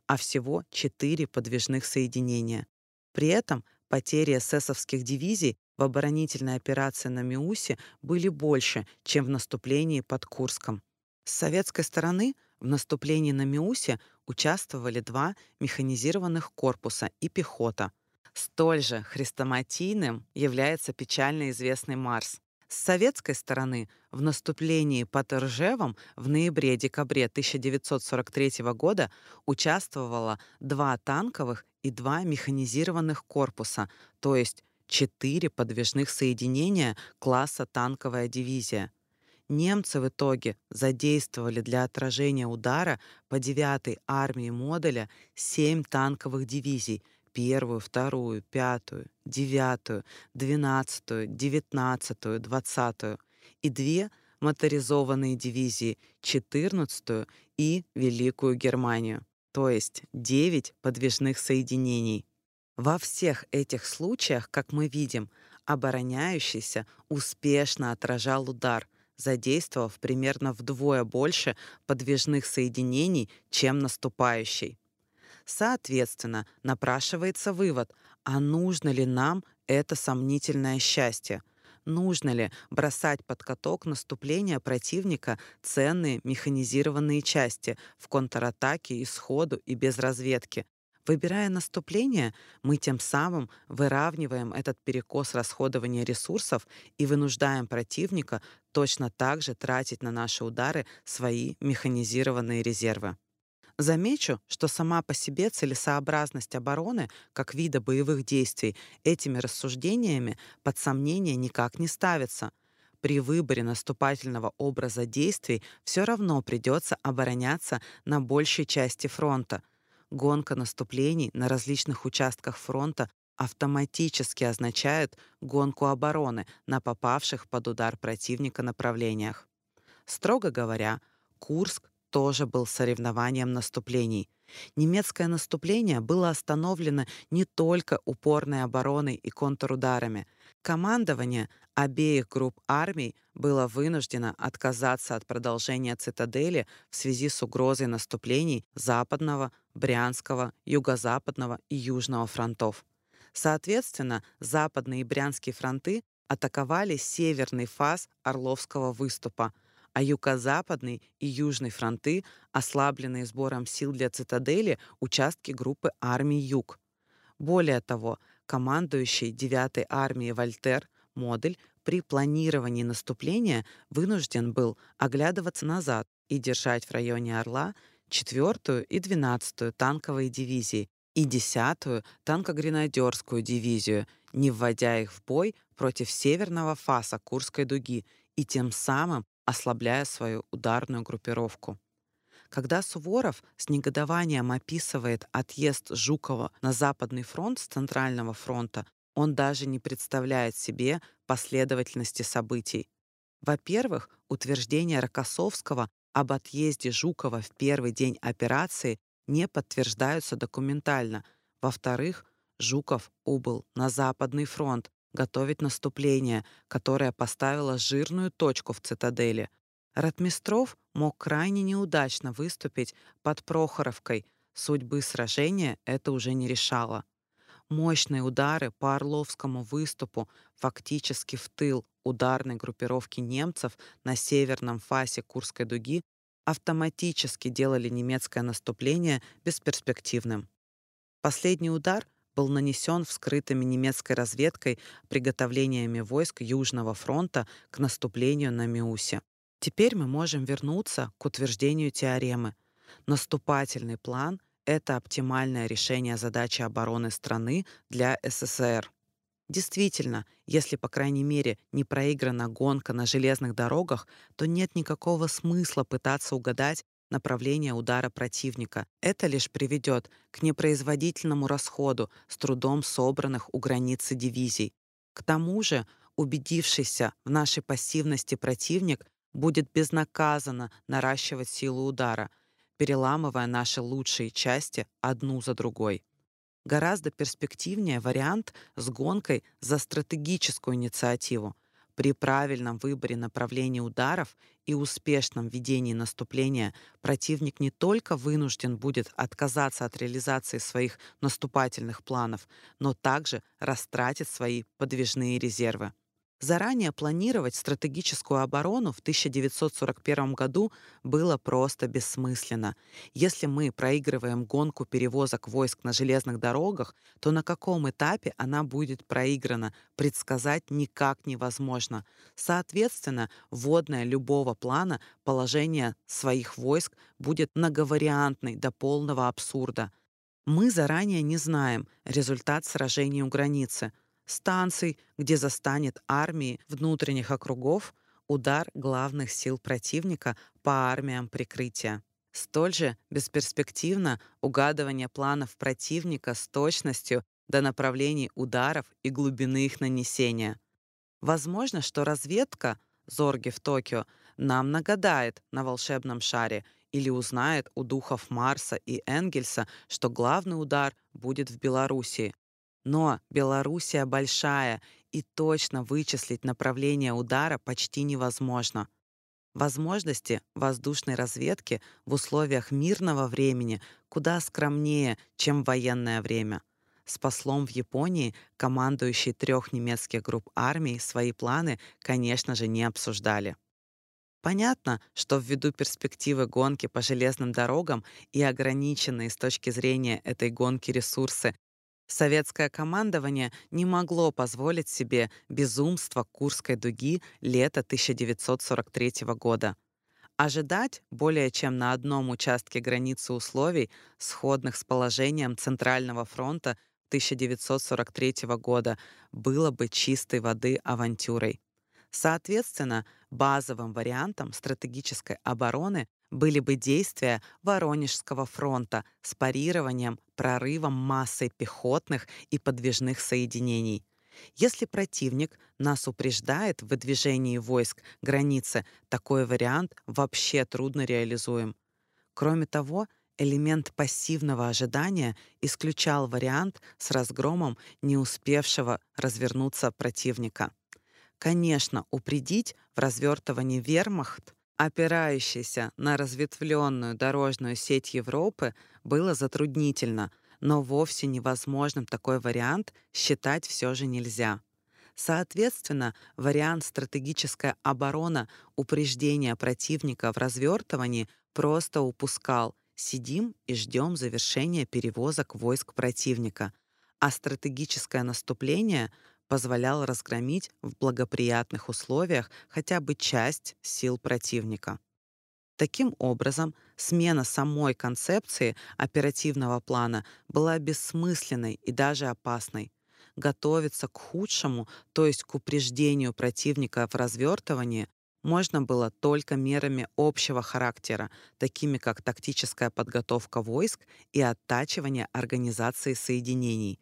а всего четыре подвижных соединения. При этом потери эсэсовских дивизий в оборонительной операции на Миусе были больше, чем в наступлении под Курском. С советской стороны в наступлении на Миусе участвовали два механизированных корпуса и пехота — Столь же хрестоматийным является печально известный Марс. С советской стороны в наступлении под Ржевом в ноябре-декабре 1943 года участвовало два танковых и два механизированных корпуса, то есть четыре подвижных соединения класса танковая дивизия. Немцы в итоге задействовали для отражения удара по 9-й армии модуля 7 танковых дивизий, первую, вторую, пятую, девятую, двенадцатую, девятнадцатую, двадцатую и две моторизованные дивизии, четырнадцатую и Великую Германию, то есть девять подвижных соединений. Во всех этих случаях, как мы видим, обороняющийся успешно отражал удар, задействовав примерно вдвое больше подвижных соединений, чем наступающий. Соответственно, напрашивается вывод, а нужно ли нам это сомнительное счастье? Нужно ли бросать под каток наступления противника ценные механизированные части в контратаке и сходу и без разведки? Выбирая наступление, мы тем самым выравниваем этот перекос расходования ресурсов и вынуждаем противника точно так же тратить на наши удары свои механизированные резервы. Замечу, что сама по себе целесообразность обороны как вида боевых действий этими рассуждениями под сомнение никак не ставится. При выборе наступательного образа действий все равно придется обороняться на большей части фронта. Гонка наступлений на различных участках фронта автоматически означает гонку обороны на попавших под удар противника направлениях. Строго говоря, Курск тоже был соревнованием наступлений. Немецкое наступление было остановлено не только упорной обороной и контрударами. Командование обеих групп армий было вынуждено отказаться от продолжения цитадели в связи с угрозой наступлений Западного, Брянского, Юго-Западного и Южного фронтов. Соответственно, Западный и Брянский фронты атаковали северный фаз Орловского выступа – а юго-западный и южный фронты, ослабленные сбором сил для цитадели, участки группы армий Юг. Более того, командующий 9-й армией Вольтер Модель при планировании наступления вынужден был оглядываться назад и держать в районе Орла 4-ю и 12-ю танковые дивизии и 10-ю танкогренадерскую дивизию, не вводя их в бой против северного фаса Курской дуги и тем самым ослабляя свою ударную группировку. Когда Суворов с негодованием описывает отъезд Жукова на Западный фронт с Центрального фронта, он даже не представляет себе последовательности событий. Во-первых, утверждения Рокоссовского об отъезде Жукова в первый день операции не подтверждаются документально. Во-вторых, Жуков убыл на Западный фронт, готовить наступление, которое поставило жирную точку в цитадели. Ратмистров мог крайне неудачно выступить под Прохоровкой. Судьбы сражения это уже не решало. Мощные удары по Орловскому выступу фактически в тыл ударной группировки немцев на северном фасе Курской дуги автоматически делали немецкое наступление бесперспективным. Последний удар был нанесен вскрытыми немецкой разведкой приготовлениями войск Южного фронта к наступлению на Миусе. Теперь мы можем вернуться к утверждению теоремы. Наступательный план — это оптимальное решение задачи обороны страны для СССР. Действительно, если, по крайней мере, не проиграна гонка на железных дорогах, то нет никакого смысла пытаться угадать, направление удара противника. Это лишь приведет к непроизводительному расходу с трудом собранных у границы дивизий. К тому же, убедившийся в нашей пассивности противник будет безнаказанно наращивать силу удара, переламывая наши лучшие части одну за другой. Гораздо перспективнее вариант с гонкой за стратегическую инициативу, при правильном выборе направления ударов и успешном ведении наступления противник не только вынужден будет отказаться от реализации своих наступательных планов, но также растратит свои подвижные резервы. Заранее планировать стратегическую оборону в 1941 году было просто бессмысленно. Если мы проигрываем гонку перевозок войск на железных дорогах, то на каком этапе она будет проиграна, предсказать никак невозможно. Соответственно, вводное любого плана положение своих войск будет многовариантной до полного абсурда. Мы заранее не знаем результат сражения у границы — станций, где застанет армии внутренних округов удар главных сил противника по армиям прикрытия. Столь же бесперспективно угадывание планов противника с точностью до направлений ударов и глубины их нанесения. Возможно, что разведка Зорги в Токио нам нагадает на волшебном шаре или узнает у духов Марса и Энгельса, что главный удар будет в Белоруссии, но Белоруссия большая, и точно вычислить направление удара почти невозможно. Возможности воздушной разведки в условиях мирного времени куда скромнее, чем в военное время. С послом в Японии командующий трех немецких групп армий свои планы, конечно же, не обсуждали. Понятно, что ввиду перспективы гонки по железным дорогам и ограниченные с точки зрения этой гонки ресурсы Советское командование не могло позволить себе безумство Курской дуги лета 1943 года. Ожидать более чем на одном участке границы условий, сходных с положением Центрального фронта 1943 года, было бы чистой воды авантюрой. Соответственно, базовым вариантом стратегической обороны были бы действия Воронежского фронта с парированием, прорывом массой пехотных и подвижных соединений. Если противник нас упреждает в выдвижении войск границы, такой вариант вообще трудно реализуем. Кроме того, элемент пассивного ожидания исключал вариант с разгромом не успевшего развернуться противника. Конечно, упредить в развертывании вермахт опирающийся на разветвленную дорожную сеть Европы, было затруднительно, но вовсе невозможным такой вариант считать все же нельзя. Соответственно, вариант стратегическая оборона упреждения противника в развертывании просто упускал. Сидим и ждем завершения перевозок войск противника. А стратегическое наступление позволял разгромить в благоприятных условиях хотя бы часть сил противника. Таким образом, смена самой концепции оперативного плана была бессмысленной и даже опасной. Готовиться к худшему, то есть к упреждению противника в развертывании, можно было только мерами общего характера, такими как тактическая подготовка войск и оттачивание организации соединений,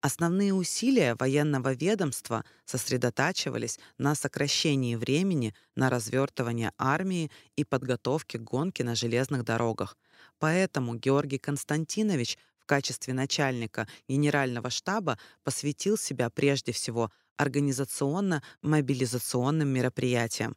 Основные усилия военного ведомства сосредотачивались на сокращении времени на развертывание армии и подготовке гонки на железных дорогах. Поэтому Георгий Константинович в качестве начальника генерального штаба посвятил себя прежде всего организационно-мобилизационным мероприятиям.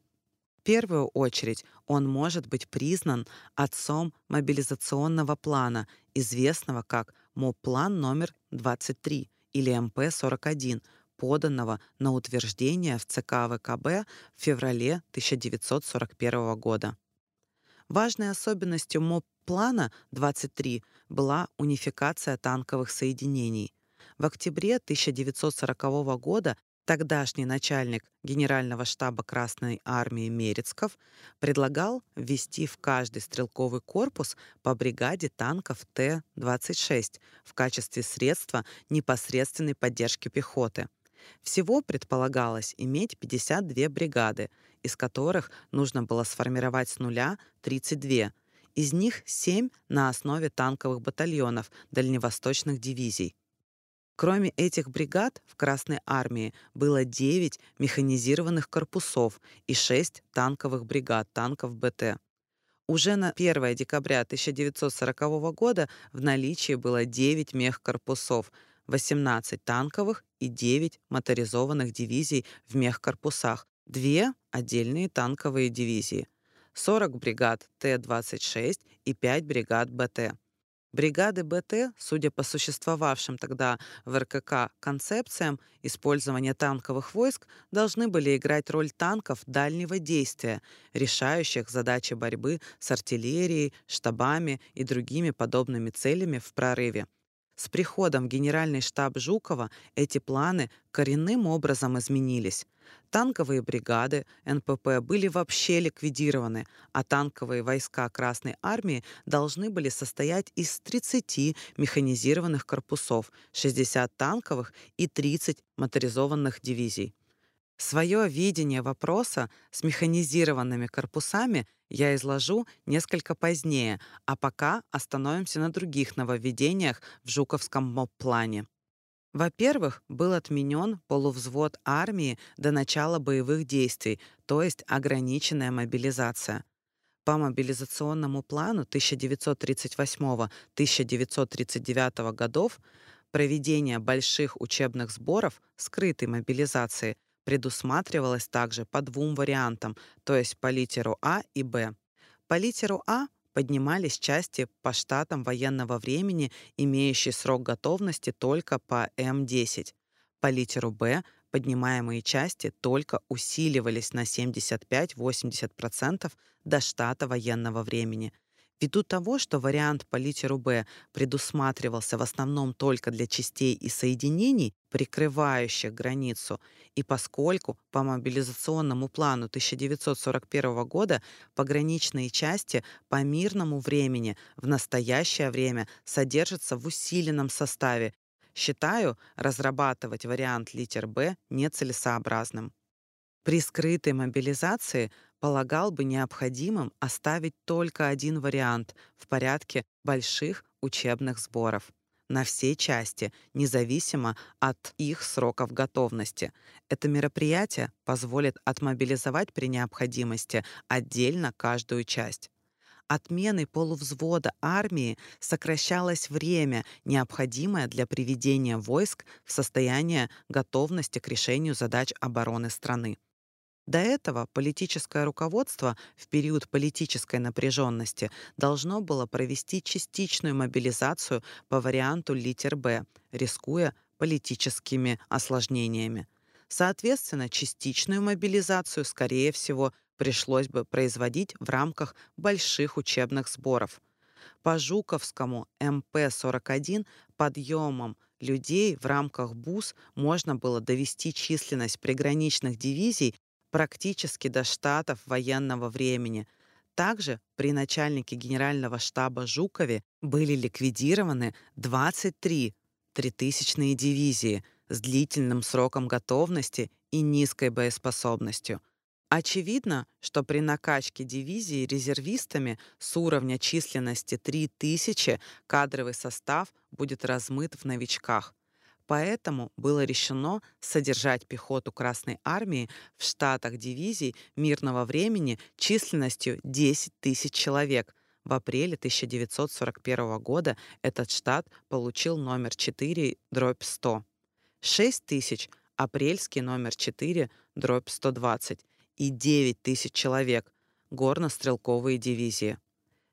В первую очередь он может быть признан отцом мобилизационного плана, известного как МОП-план номер 23, или МП-41, поданного на утверждение в ЦК ВКБ в феврале 1941 года. Важной особенностью МОП-плана 23 была унификация танковых соединений. В октябре 1940 года Тогдашний начальник Генерального штаба Красной армии Мерецков предлагал ввести в каждый стрелковый корпус по бригаде танков Т-26 в качестве средства непосредственной поддержки пехоты. Всего предполагалось иметь 52 бригады, из которых нужно было сформировать с нуля 32, из них 7 на основе танковых батальонов дальневосточных дивизий. Кроме этих бригад в Красной армии было 9 механизированных корпусов и 6 танковых бригад танков БТ. Уже на 1 декабря 1940 года в наличии было 9 мехкорпусов, 18 танковых и 9 моторизованных дивизий в мехкорпусах, 2 отдельные танковые дивизии, 40 бригад Т-26 и 5 бригад БТ. Бригады БТ, судя по существовавшим тогда в РКК концепциям использования танковых войск, должны были играть роль танков дальнего действия, решающих задачи борьбы с артиллерией, штабами и другими подобными целями в прорыве. С приходом Генеральный штаб Жукова эти планы коренным образом изменились. Танковые бригады НПП были вообще ликвидированы, а танковые войска Красной армии должны были состоять из 30 механизированных корпусов, 60 танковых и 30 моторизованных дивизий. Свое видение вопроса с механизированными корпусами я изложу несколько позднее, а пока остановимся на других нововведениях в Жуковском МОП-плане. Во-первых, был отменен полувзвод армии до начала боевых действий, то есть ограниченная мобилизация. По мобилизационному плану 1938-1939 годов проведение больших учебных сборов скрытой мобилизации предусматривалось также по двум вариантам, то есть по литеру А и Б. По литеру А поднимались части по штатам военного времени, имеющие срок готовности только по М10. По литеру Б поднимаемые части только усиливались на 75-80% до штата военного времени. Ввиду того, что вариант по литеру «Б» предусматривался в основном только для частей и соединений, прикрывающих границу, и поскольку по мобилизационному плану 1941 года пограничные части по мирному времени в настоящее время содержатся в усиленном составе, считаю разрабатывать вариант литер «Б» нецелесообразным. При скрытой мобилизации полагал бы необходимым оставить только один вариант в порядке больших учебных сборов на все части, независимо от их сроков готовности. Это мероприятие позволит отмобилизовать при необходимости отдельно каждую часть. Отменой полувзвода армии сокращалось время, необходимое для приведения войск в состояние готовности к решению задач обороны страны. До этого политическое руководство в период политической напряженности должно было провести частичную мобилизацию по варианту литер «Б», рискуя политическими осложнениями. Соответственно, частичную мобилизацию, скорее всего, пришлось бы производить в рамках больших учебных сборов. По Жуковскому МП-41 подъемом людей в рамках БУС можно было довести численность приграничных дивизий практически до штатов военного времени. Также при начальнике генерального штаба Жукове были ликвидированы 23 тритысячные дивизии с длительным сроком готовности и низкой боеспособностью. Очевидно, что при накачке дивизии резервистами с уровня численности 3000 кадровый состав будет размыт в новичках. Поэтому было решено содержать пехоту Красной Армии в штатах дивизий мирного времени численностью 10 тысяч человек. В апреле 1941 года этот штат получил номер 4 дробь 100. 6 тысяч — апрельский номер 4 дробь 120 и 9 тысяч человек — горно-стрелковые дивизии.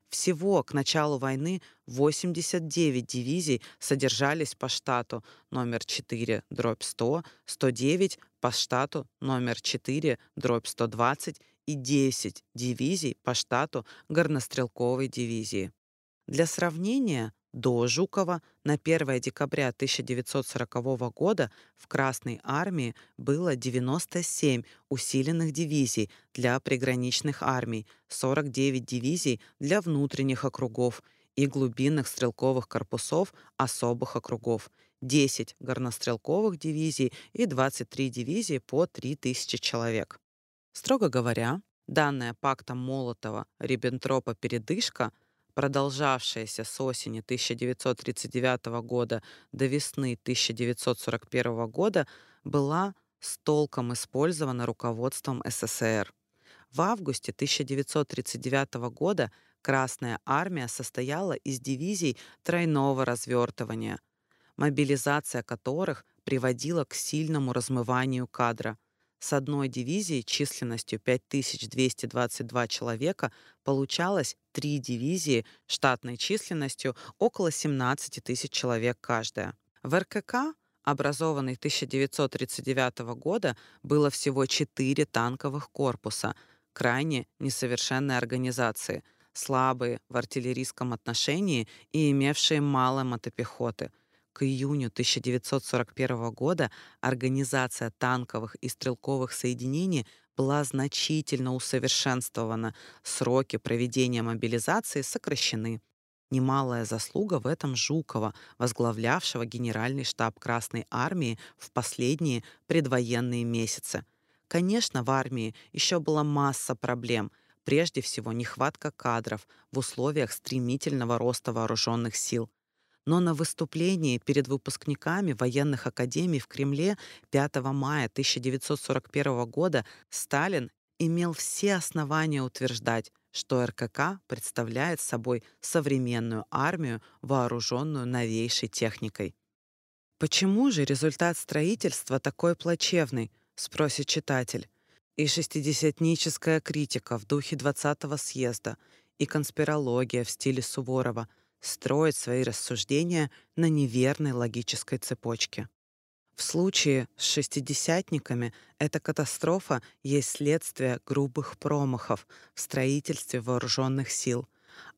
Всего к началу войны 89 дивизий содержались по штату номер 4 дробь 100, 109 по штату номер 4 дробь 120 и 10 дивизий по штату горнострелковой дивизии. Для сравнения, до Жукова на 1 декабря 1940 года в Красной армии было 97 усиленных дивизий для приграничных армий, 49 дивизий для внутренних округов и глубинных стрелковых корпусов особых округов, 10 горнострелковых дивизий и 23 дивизии по 3000 человек. Строго говоря, данная пактом Молотова-Риббентропа передышка – продолжавшаяся с осени 1939 года до весны 1941 года, была с толком использована руководством СССР. В августе 1939 года Красная армия состояла из дивизий тройного развертывания, мобилизация которых приводила к сильному размыванию кадра – с одной дивизией численностью 5222 человека получалось три дивизии штатной численностью около 17 тысяч человек каждая. В РКК, образованный 1939 года, было всего четыре танковых корпуса, крайне несовершенной организации, слабые в артиллерийском отношении и имевшие мало мотопехоты – к июню 1941 года организация танковых и стрелковых соединений была значительно усовершенствована, сроки проведения мобилизации сокращены. Немалая заслуга в этом Жукова, возглавлявшего Генеральный штаб Красной Армии в последние предвоенные месяцы. Конечно, в армии еще была масса проблем, прежде всего нехватка кадров в условиях стремительного роста вооруженных сил но на выступлении перед выпускниками военных академий в Кремле 5 мая 1941 года Сталин имел все основания утверждать, что РКК представляет собой современную армию, вооруженную новейшей техникой. Почему же результат строительства такой плачевный, спросит читатель. И шестидесятническая критика в духе 20-го съезда, и конспирология в стиле Суворова — строит свои рассуждения на неверной логической цепочке. В случае с шестидесятниками эта катастрофа есть следствие грубых промахов в строительстве вооруженных сил.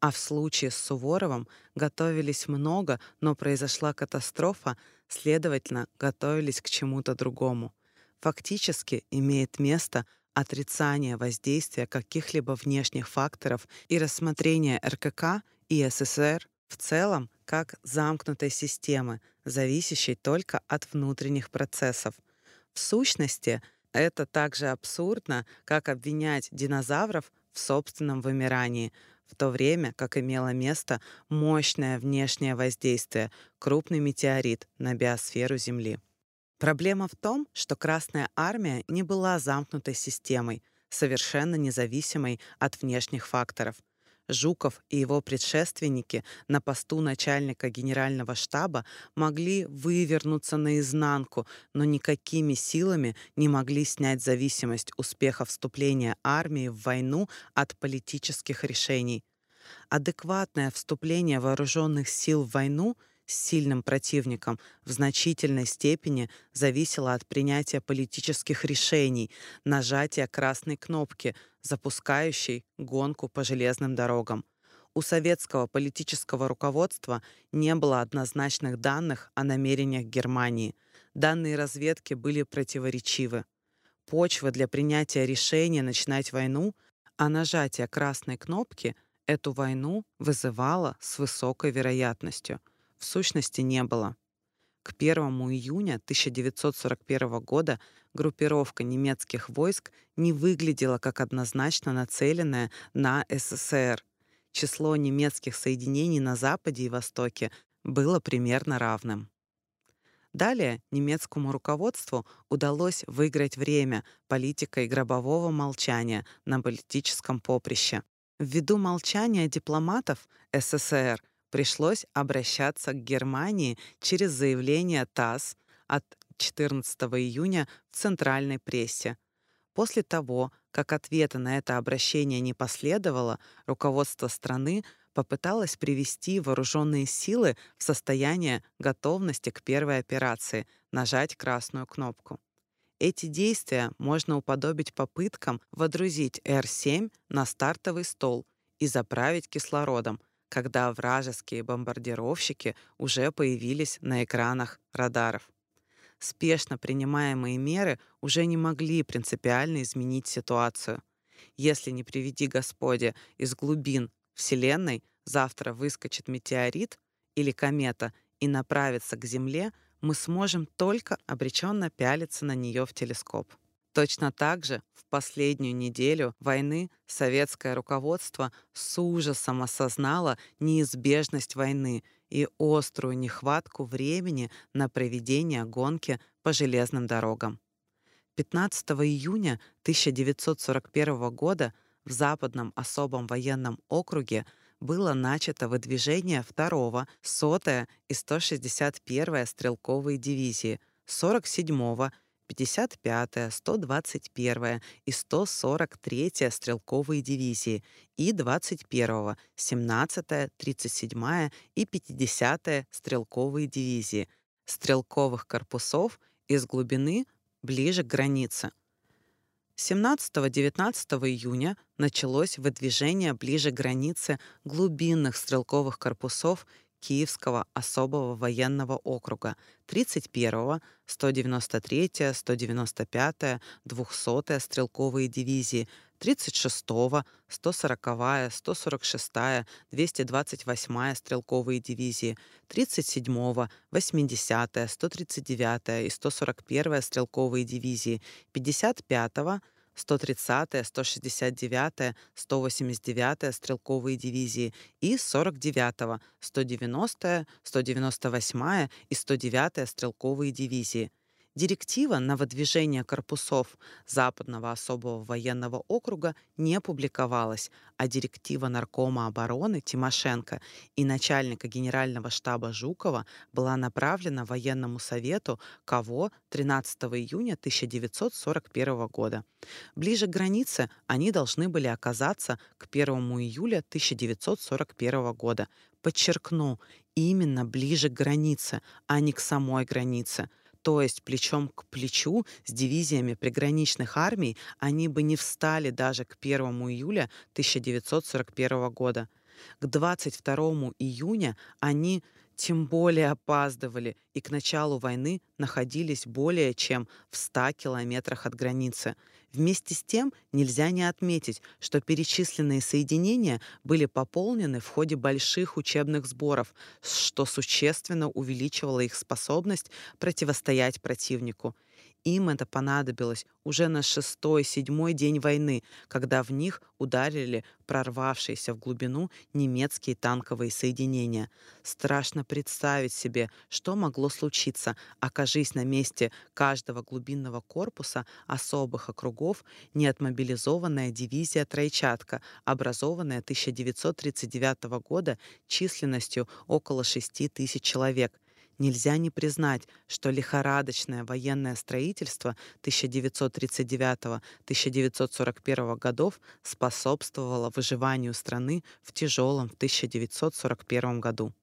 А в случае с Суворовым готовились много, но произошла катастрофа, следовательно, готовились к чему-то другому. Фактически имеет место отрицание воздействия каких-либо внешних факторов и рассмотрение РКК и СССР в целом как замкнутой системы, зависящей только от внутренних процессов. В сущности, это так же абсурдно, как обвинять динозавров в собственном вымирании, в то время как имело место мощное внешнее воздействие, крупный метеорит на биосферу Земли. Проблема в том, что Красная Армия не была замкнутой системой, совершенно независимой от внешних факторов. Жуков и его предшественники на посту начальника генерального штаба могли вывернуться наизнанку, но никакими силами не могли снять зависимость успеха вступления армии в войну от политических решений. Адекватное вступление вооруженных сил в войну – сильным противником в значительной степени зависело от принятия политических решений, нажатия красной кнопки, запускающей гонку по железным дорогам. У советского политического руководства не было однозначных данных о намерениях Германии. Данные разведки были противоречивы. Почва для принятия решения начинать войну, а нажатие красной кнопки эту войну вызывало с высокой вероятностью – в сущности не было. К 1 июня 1941 года группировка немецких войск не выглядела как однозначно нацеленная на СССР. Число немецких соединений на Западе и Востоке было примерно равным. Далее немецкому руководству удалось выиграть время политикой гробового молчания на политическом поприще. Ввиду молчания дипломатов СССР пришлось обращаться к Германии через заявление ТАСС от 14 июня в центральной прессе. После того, как ответа на это обращение не последовало, руководство страны попыталось привести вооруженные силы в состояние готовности к первой операции, нажать красную кнопку. Эти действия можно уподобить попыткам водрузить Р-7 на стартовый стол и заправить кислородом, когда вражеские бомбардировщики уже появились на экранах радаров. Спешно принимаемые меры уже не могли принципиально изменить ситуацию. Если не приведи Господи из глубин Вселенной завтра выскочит метеорит или комета и направится к Земле, мы сможем только обреченно пялиться на нее в телескоп. Точно так же в последнюю неделю войны советское руководство с ужасом осознало неизбежность войны и острую нехватку времени на проведение гонки по железным дорогам. 15 июня 1941 года в Западном особом военном округе было начато выдвижение 2-го, 100-я и 161-я стрелковые дивизии, 47-го, 55-я, 121-я и 143-я стрелковые дивизии и 21-го, 17-я, 37-я и 50-я стрелковые дивизии стрелковых корпусов из глубины ближе к границе. 17-19 июня началось выдвижение ближе к границе глубинных стрелковых корпусов Киевского особого военного округа 31-го, 193-я, 195-я, 200-я стрелковые дивизии, 36-го, 140-я, 146-я, 228-я стрелковые дивизии, 37-го, 80-я, 139-я и 141-я стрелковые дивизии, 55-го, 130-я, 169-я, 189-я стрелковые дивизии и 49-го, 190-я, 198-я и 109-я стрелковые дивизии. Директива на выдвижение корпусов Западного особого военного округа не публиковалась, а директива Наркома обороны Тимошенко и начальника Генерального штаба Жукова была направлена военному совету КОВО 13 июня 1941 года. Ближе к границе они должны были оказаться к 1 июля 1941 года. Подчеркну, именно ближе к границе, а не к самой границе – то есть плечом к плечу с дивизиями приграничных армий, они бы не встали даже к 1 июля 1941 года. К 22 июня они тем более опаздывали и к началу войны находились более чем в 100 километрах от границы. Вместе с тем нельзя не отметить, что перечисленные соединения были пополнены в ходе больших учебных сборов, что существенно увеличивало их способность противостоять противнику. Им это понадобилось уже на шестой-седьмой день войны, когда в них ударили прорвавшиеся в глубину немецкие танковые соединения. Страшно представить себе, что могло случиться, окажись на месте каждого глубинного корпуса особых округов неотмобилизованная дивизия «Тройчатка», образованная 1939 года численностью около 6 тысяч человек – Нельзя не признать, что лихорадочное военное строительство 1939-1941 годов способствовало выживанию страны в тяжелом 1941 году.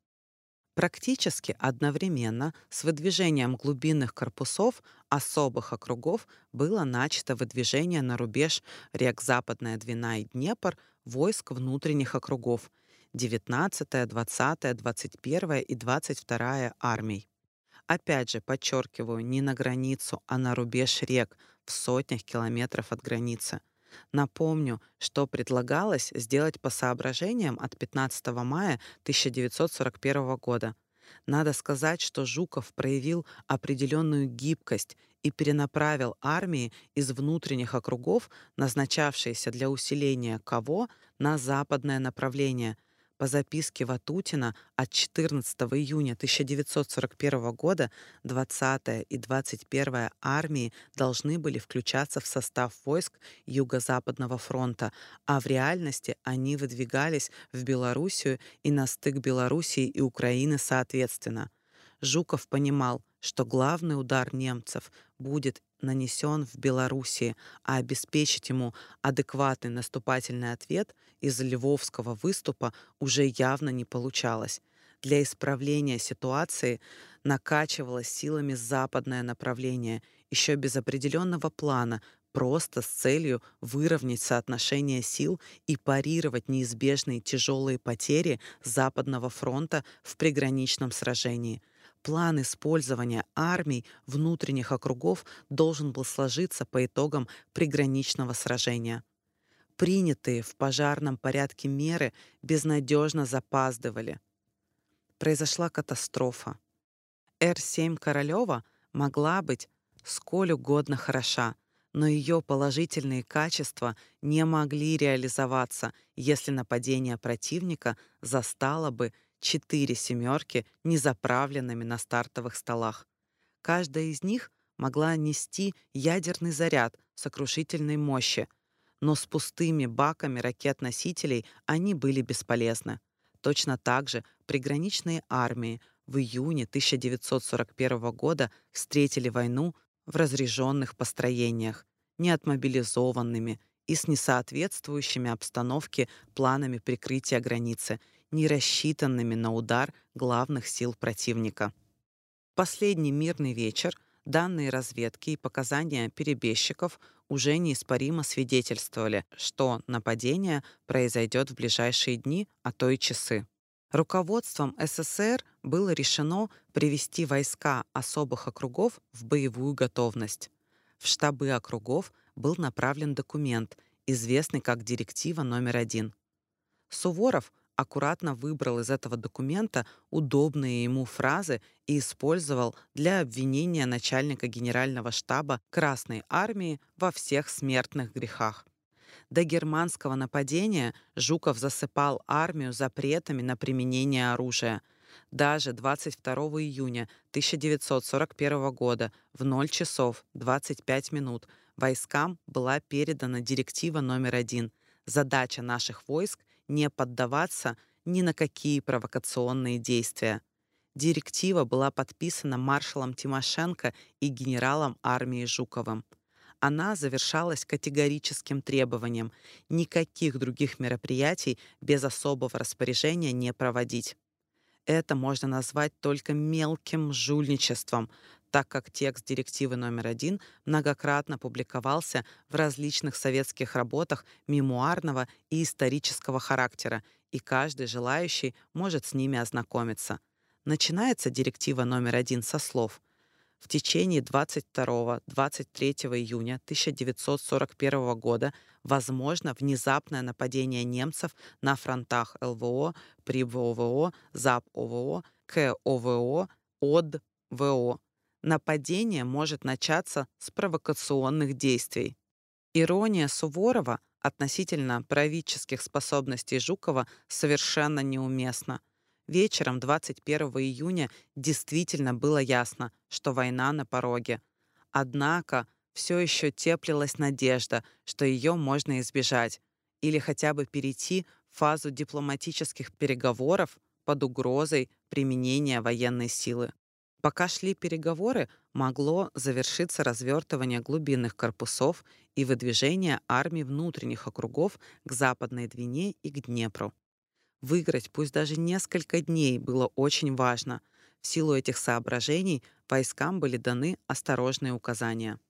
Практически одновременно с выдвижением глубинных корпусов особых округов было начато выдвижение на рубеж рек Западная Двина и Днепр войск внутренних округов – 19, 20, 21 и 22 армий. Опять же, подчеркиваю, не на границу, а на рубеж рек в сотнях километров от границы. Напомню, что предлагалось сделать по соображениям от 15 мая 1941 года. Надо сказать, что Жуков проявил определенную гибкость и перенаправил армии из внутренних округов, назначавшиеся для усиления кого, на западное направление, по записке Ватутина от 14 июня 1941 года 20-я и 21-я армии должны были включаться в состав войск Юго-Западного фронта, а в реальности они выдвигались в Белоруссию и на стык Белоруссии и Украины соответственно. Жуков понимал, что главный удар немцев будет нанесен в Белоруссии, а обеспечить ему адекватный наступательный ответ из львовского выступа уже явно не получалось. Для исправления ситуации накачивалось силами западное направление, еще без определенного плана, просто с целью выровнять соотношение сил и парировать неизбежные тяжелые потери Западного фронта в приграничном сражении – План использования армий внутренних округов должен был сложиться по итогам приграничного сражения. Принятые в пожарном порядке меры безнадежно запаздывали. Произошла катастрофа. Р-7 Королева могла быть сколь угодно хороша, но ее положительные качества не могли реализоваться, если нападение противника застало бы четыре «семерки» незаправленными на стартовых столах. Каждая из них могла нести ядерный заряд сокрушительной мощи, но с пустыми баками ракет-носителей они были бесполезны. Точно так же приграничные армии в июне 1941 года встретили войну в разряженных построениях, неотмобилизованными и с несоответствующими обстановке планами прикрытия границы – не рассчитанными на удар главных сил противника. Последний мирный вечер данные разведки и показания перебежчиков уже неиспоримо свидетельствовали, что нападение произойдет в ближайшие дни, а то и часы. Руководством СССР было решено привести войска особых округов в боевую готовность. В штабы округов был направлен документ, известный как «Директива номер один». Суворов аккуратно выбрал из этого документа удобные ему фразы и использовал для обвинения начальника генерального штаба Красной армии во всех смертных грехах. До германского нападения Жуков засыпал армию запретами на применение оружия. Даже 22 июня 1941 года в 0 часов 25 минут войскам была передана директива номер один. Задача наших войск не поддаваться ни на какие провокационные действия. Директива была подписана маршалом Тимошенко и генералом армии Жуковым. Она завершалась категорическим требованием никаких других мероприятий без особого распоряжения не проводить. Это можно назвать только мелким жульничеством, так как текст директивы номер один многократно публиковался в различных советских работах мемуарного и исторического характера и каждый желающий может с ними ознакомиться. Начинается директива номер один со слов в течение 22-23 июня 1941 года возможно внезапное нападение немцев на фронтах ЛВО, ПРИБОВО, ЗАП-ОВО, КОВО, ОД-ВО. Нападение может начаться с провокационных действий. Ирония Суворова относительно правительских способностей Жукова совершенно неуместна. Вечером 21 июня действительно было ясно, что война на пороге. Однако все еще теплилась надежда, что ее можно избежать или хотя бы перейти в фазу дипломатических переговоров под угрозой применения военной силы. Пока шли переговоры, могло завершиться развертывание глубинных корпусов и выдвижение армий внутренних округов к Западной Двине и к Днепру. Выиграть пусть даже несколько дней было очень важно. В силу этих соображений войскам были даны осторожные указания.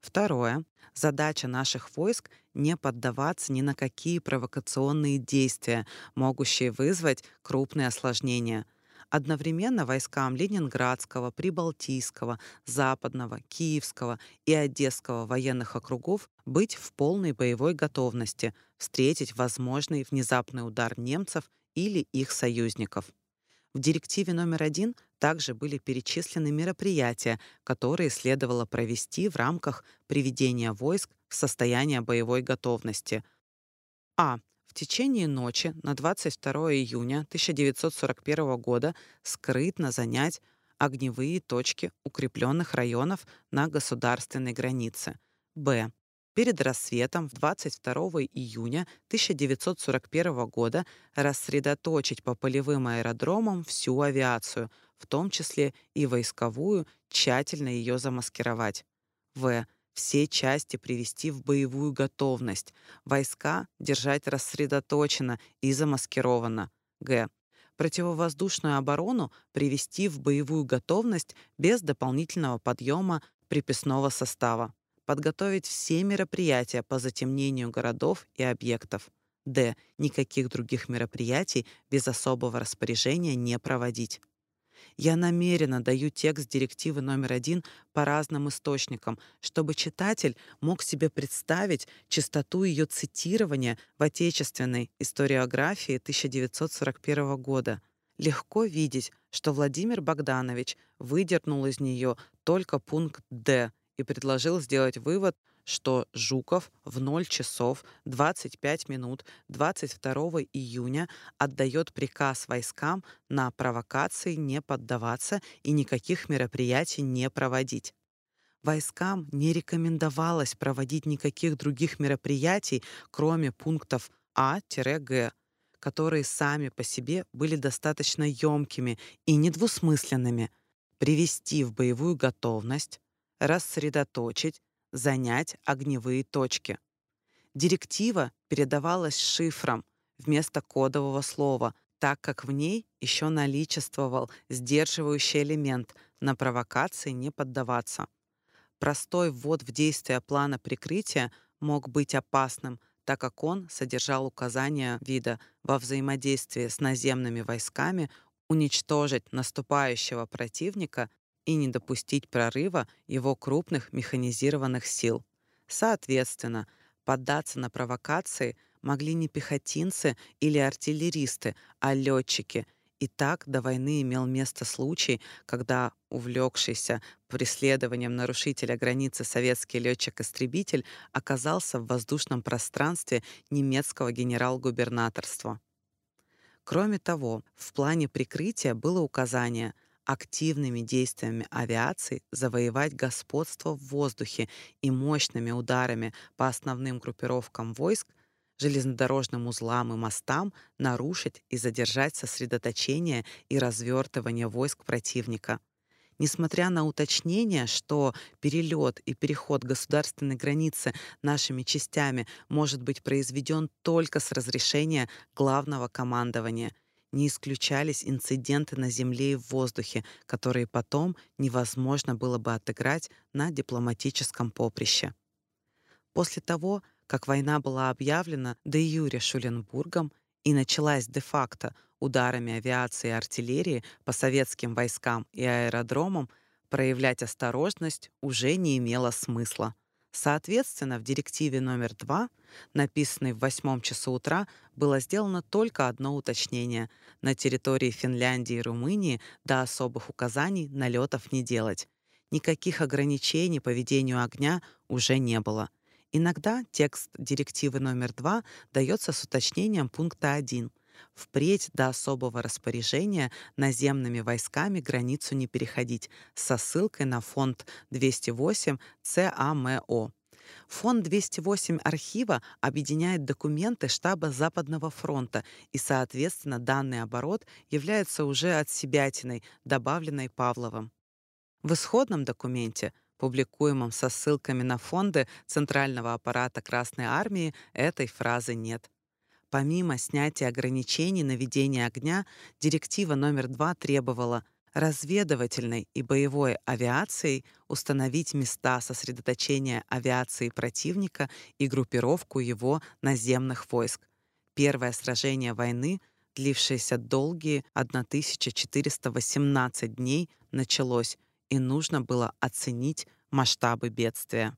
Второе. Задача наших войск — не поддаваться ни на какие провокационные действия, могущие вызвать крупные осложнения — Одновременно войскам Ленинградского, Прибалтийского, Западного, Киевского и Одесского военных округов быть в полной боевой готовности встретить возможный внезапный удар немцев или их союзников. В директиве номер один также были перечислены мероприятия, которые следовало провести в рамках приведения войск в состояние боевой готовности. А. В течение ночи на 22 июня 1941 года скрытно занять огневые точки укрепленных районов на государственной границе. Б. Перед рассветом в 22 июня 1941 года рассредоточить по полевым аэродромам всю авиацию, в том числе и войсковую, тщательно ее замаскировать. В все части привести в боевую готовность, войска держать рассредоточенно и замаскированно. Г. Противовоздушную оборону привести в боевую готовность без дополнительного подъема приписного состава. Подготовить все мероприятия по затемнению городов и объектов. Д. Никаких других мероприятий без особого распоряжения не проводить. Я намеренно даю текст директивы номер один по разным источникам, чтобы читатель мог себе представить частоту ее цитирования в отечественной историографии 1941 года. Легко видеть, что Владимир Богданович выдернул из нее только пункт «Д» и предложил сделать вывод, что Жуков в 0 часов 25 минут 22 июня отдает приказ войскам на провокации не поддаваться и никаких мероприятий не проводить. Войскам не рекомендовалось проводить никаких других мероприятий, кроме пунктов А-Г, которые сами по себе были достаточно емкими и недвусмысленными, привести в боевую готовность, рассредоточить, занять огневые точки. Директива передавалась шифром вместо кодового слова, так как в ней еще наличествовал сдерживающий элемент на провокации не поддаваться. Простой ввод в действие плана прикрытия мог быть опасным, так как он содержал указания вида во взаимодействии с наземными войсками уничтожить наступающего противника и не допустить прорыва его крупных механизированных сил. Соответственно, поддаться на провокации могли не пехотинцы или артиллеристы, а летчики. И так до войны имел место случай, когда увлекшийся преследованием нарушителя границы советский летчик-истребитель оказался в воздушном пространстве немецкого генерал-губернаторства. Кроме того, в плане прикрытия было указание — активными действиями авиации завоевать господство в воздухе и мощными ударами по основным группировкам войск, железнодорожным узлам и мостам нарушить и задержать сосредоточение и развертывание войск противника. Несмотря на уточнение, что перелет и переход государственной границы нашими частями может быть произведен только с разрешения главного командования — не исключались инциденты на земле и в воздухе, которые потом невозможно было бы отыграть на дипломатическом поприще. После того, как война была объявлена де юре Шуленбургом и началась де-факто ударами авиации и артиллерии по советским войскам и аэродромам, проявлять осторожность уже не имело смысла. Соответственно, в директиве номер 2, написанной в 8 часу утра, было сделано только одно уточнение. На территории Финляндии и Румынии до особых указаний налетов не делать. Никаких ограничений по ведению огня уже не было. Иногда текст директивы номер 2 дается с уточнением пункта 1. Впредь до особого распоряжения наземными войсками границу не переходить со ссылкой на фонд 208 ЦАМО. Фонд 208 архива объединяет документы штаба Западного фронта, и, соответственно, данный оборот является уже отсебятиной, добавленной Павловым. В исходном документе, публикуемом со ссылками на фонды Центрального аппарата Красной Армии, этой фразы нет. Помимо снятия ограничений на ведение огня, директива номер 2 требовала разведывательной и боевой авиацией установить места сосредоточения авиации противника и группировку его наземных войск. Первое сражение войны, длившееся долгие 1418 дней, началось, и нужно было оценить масштабы бедствия.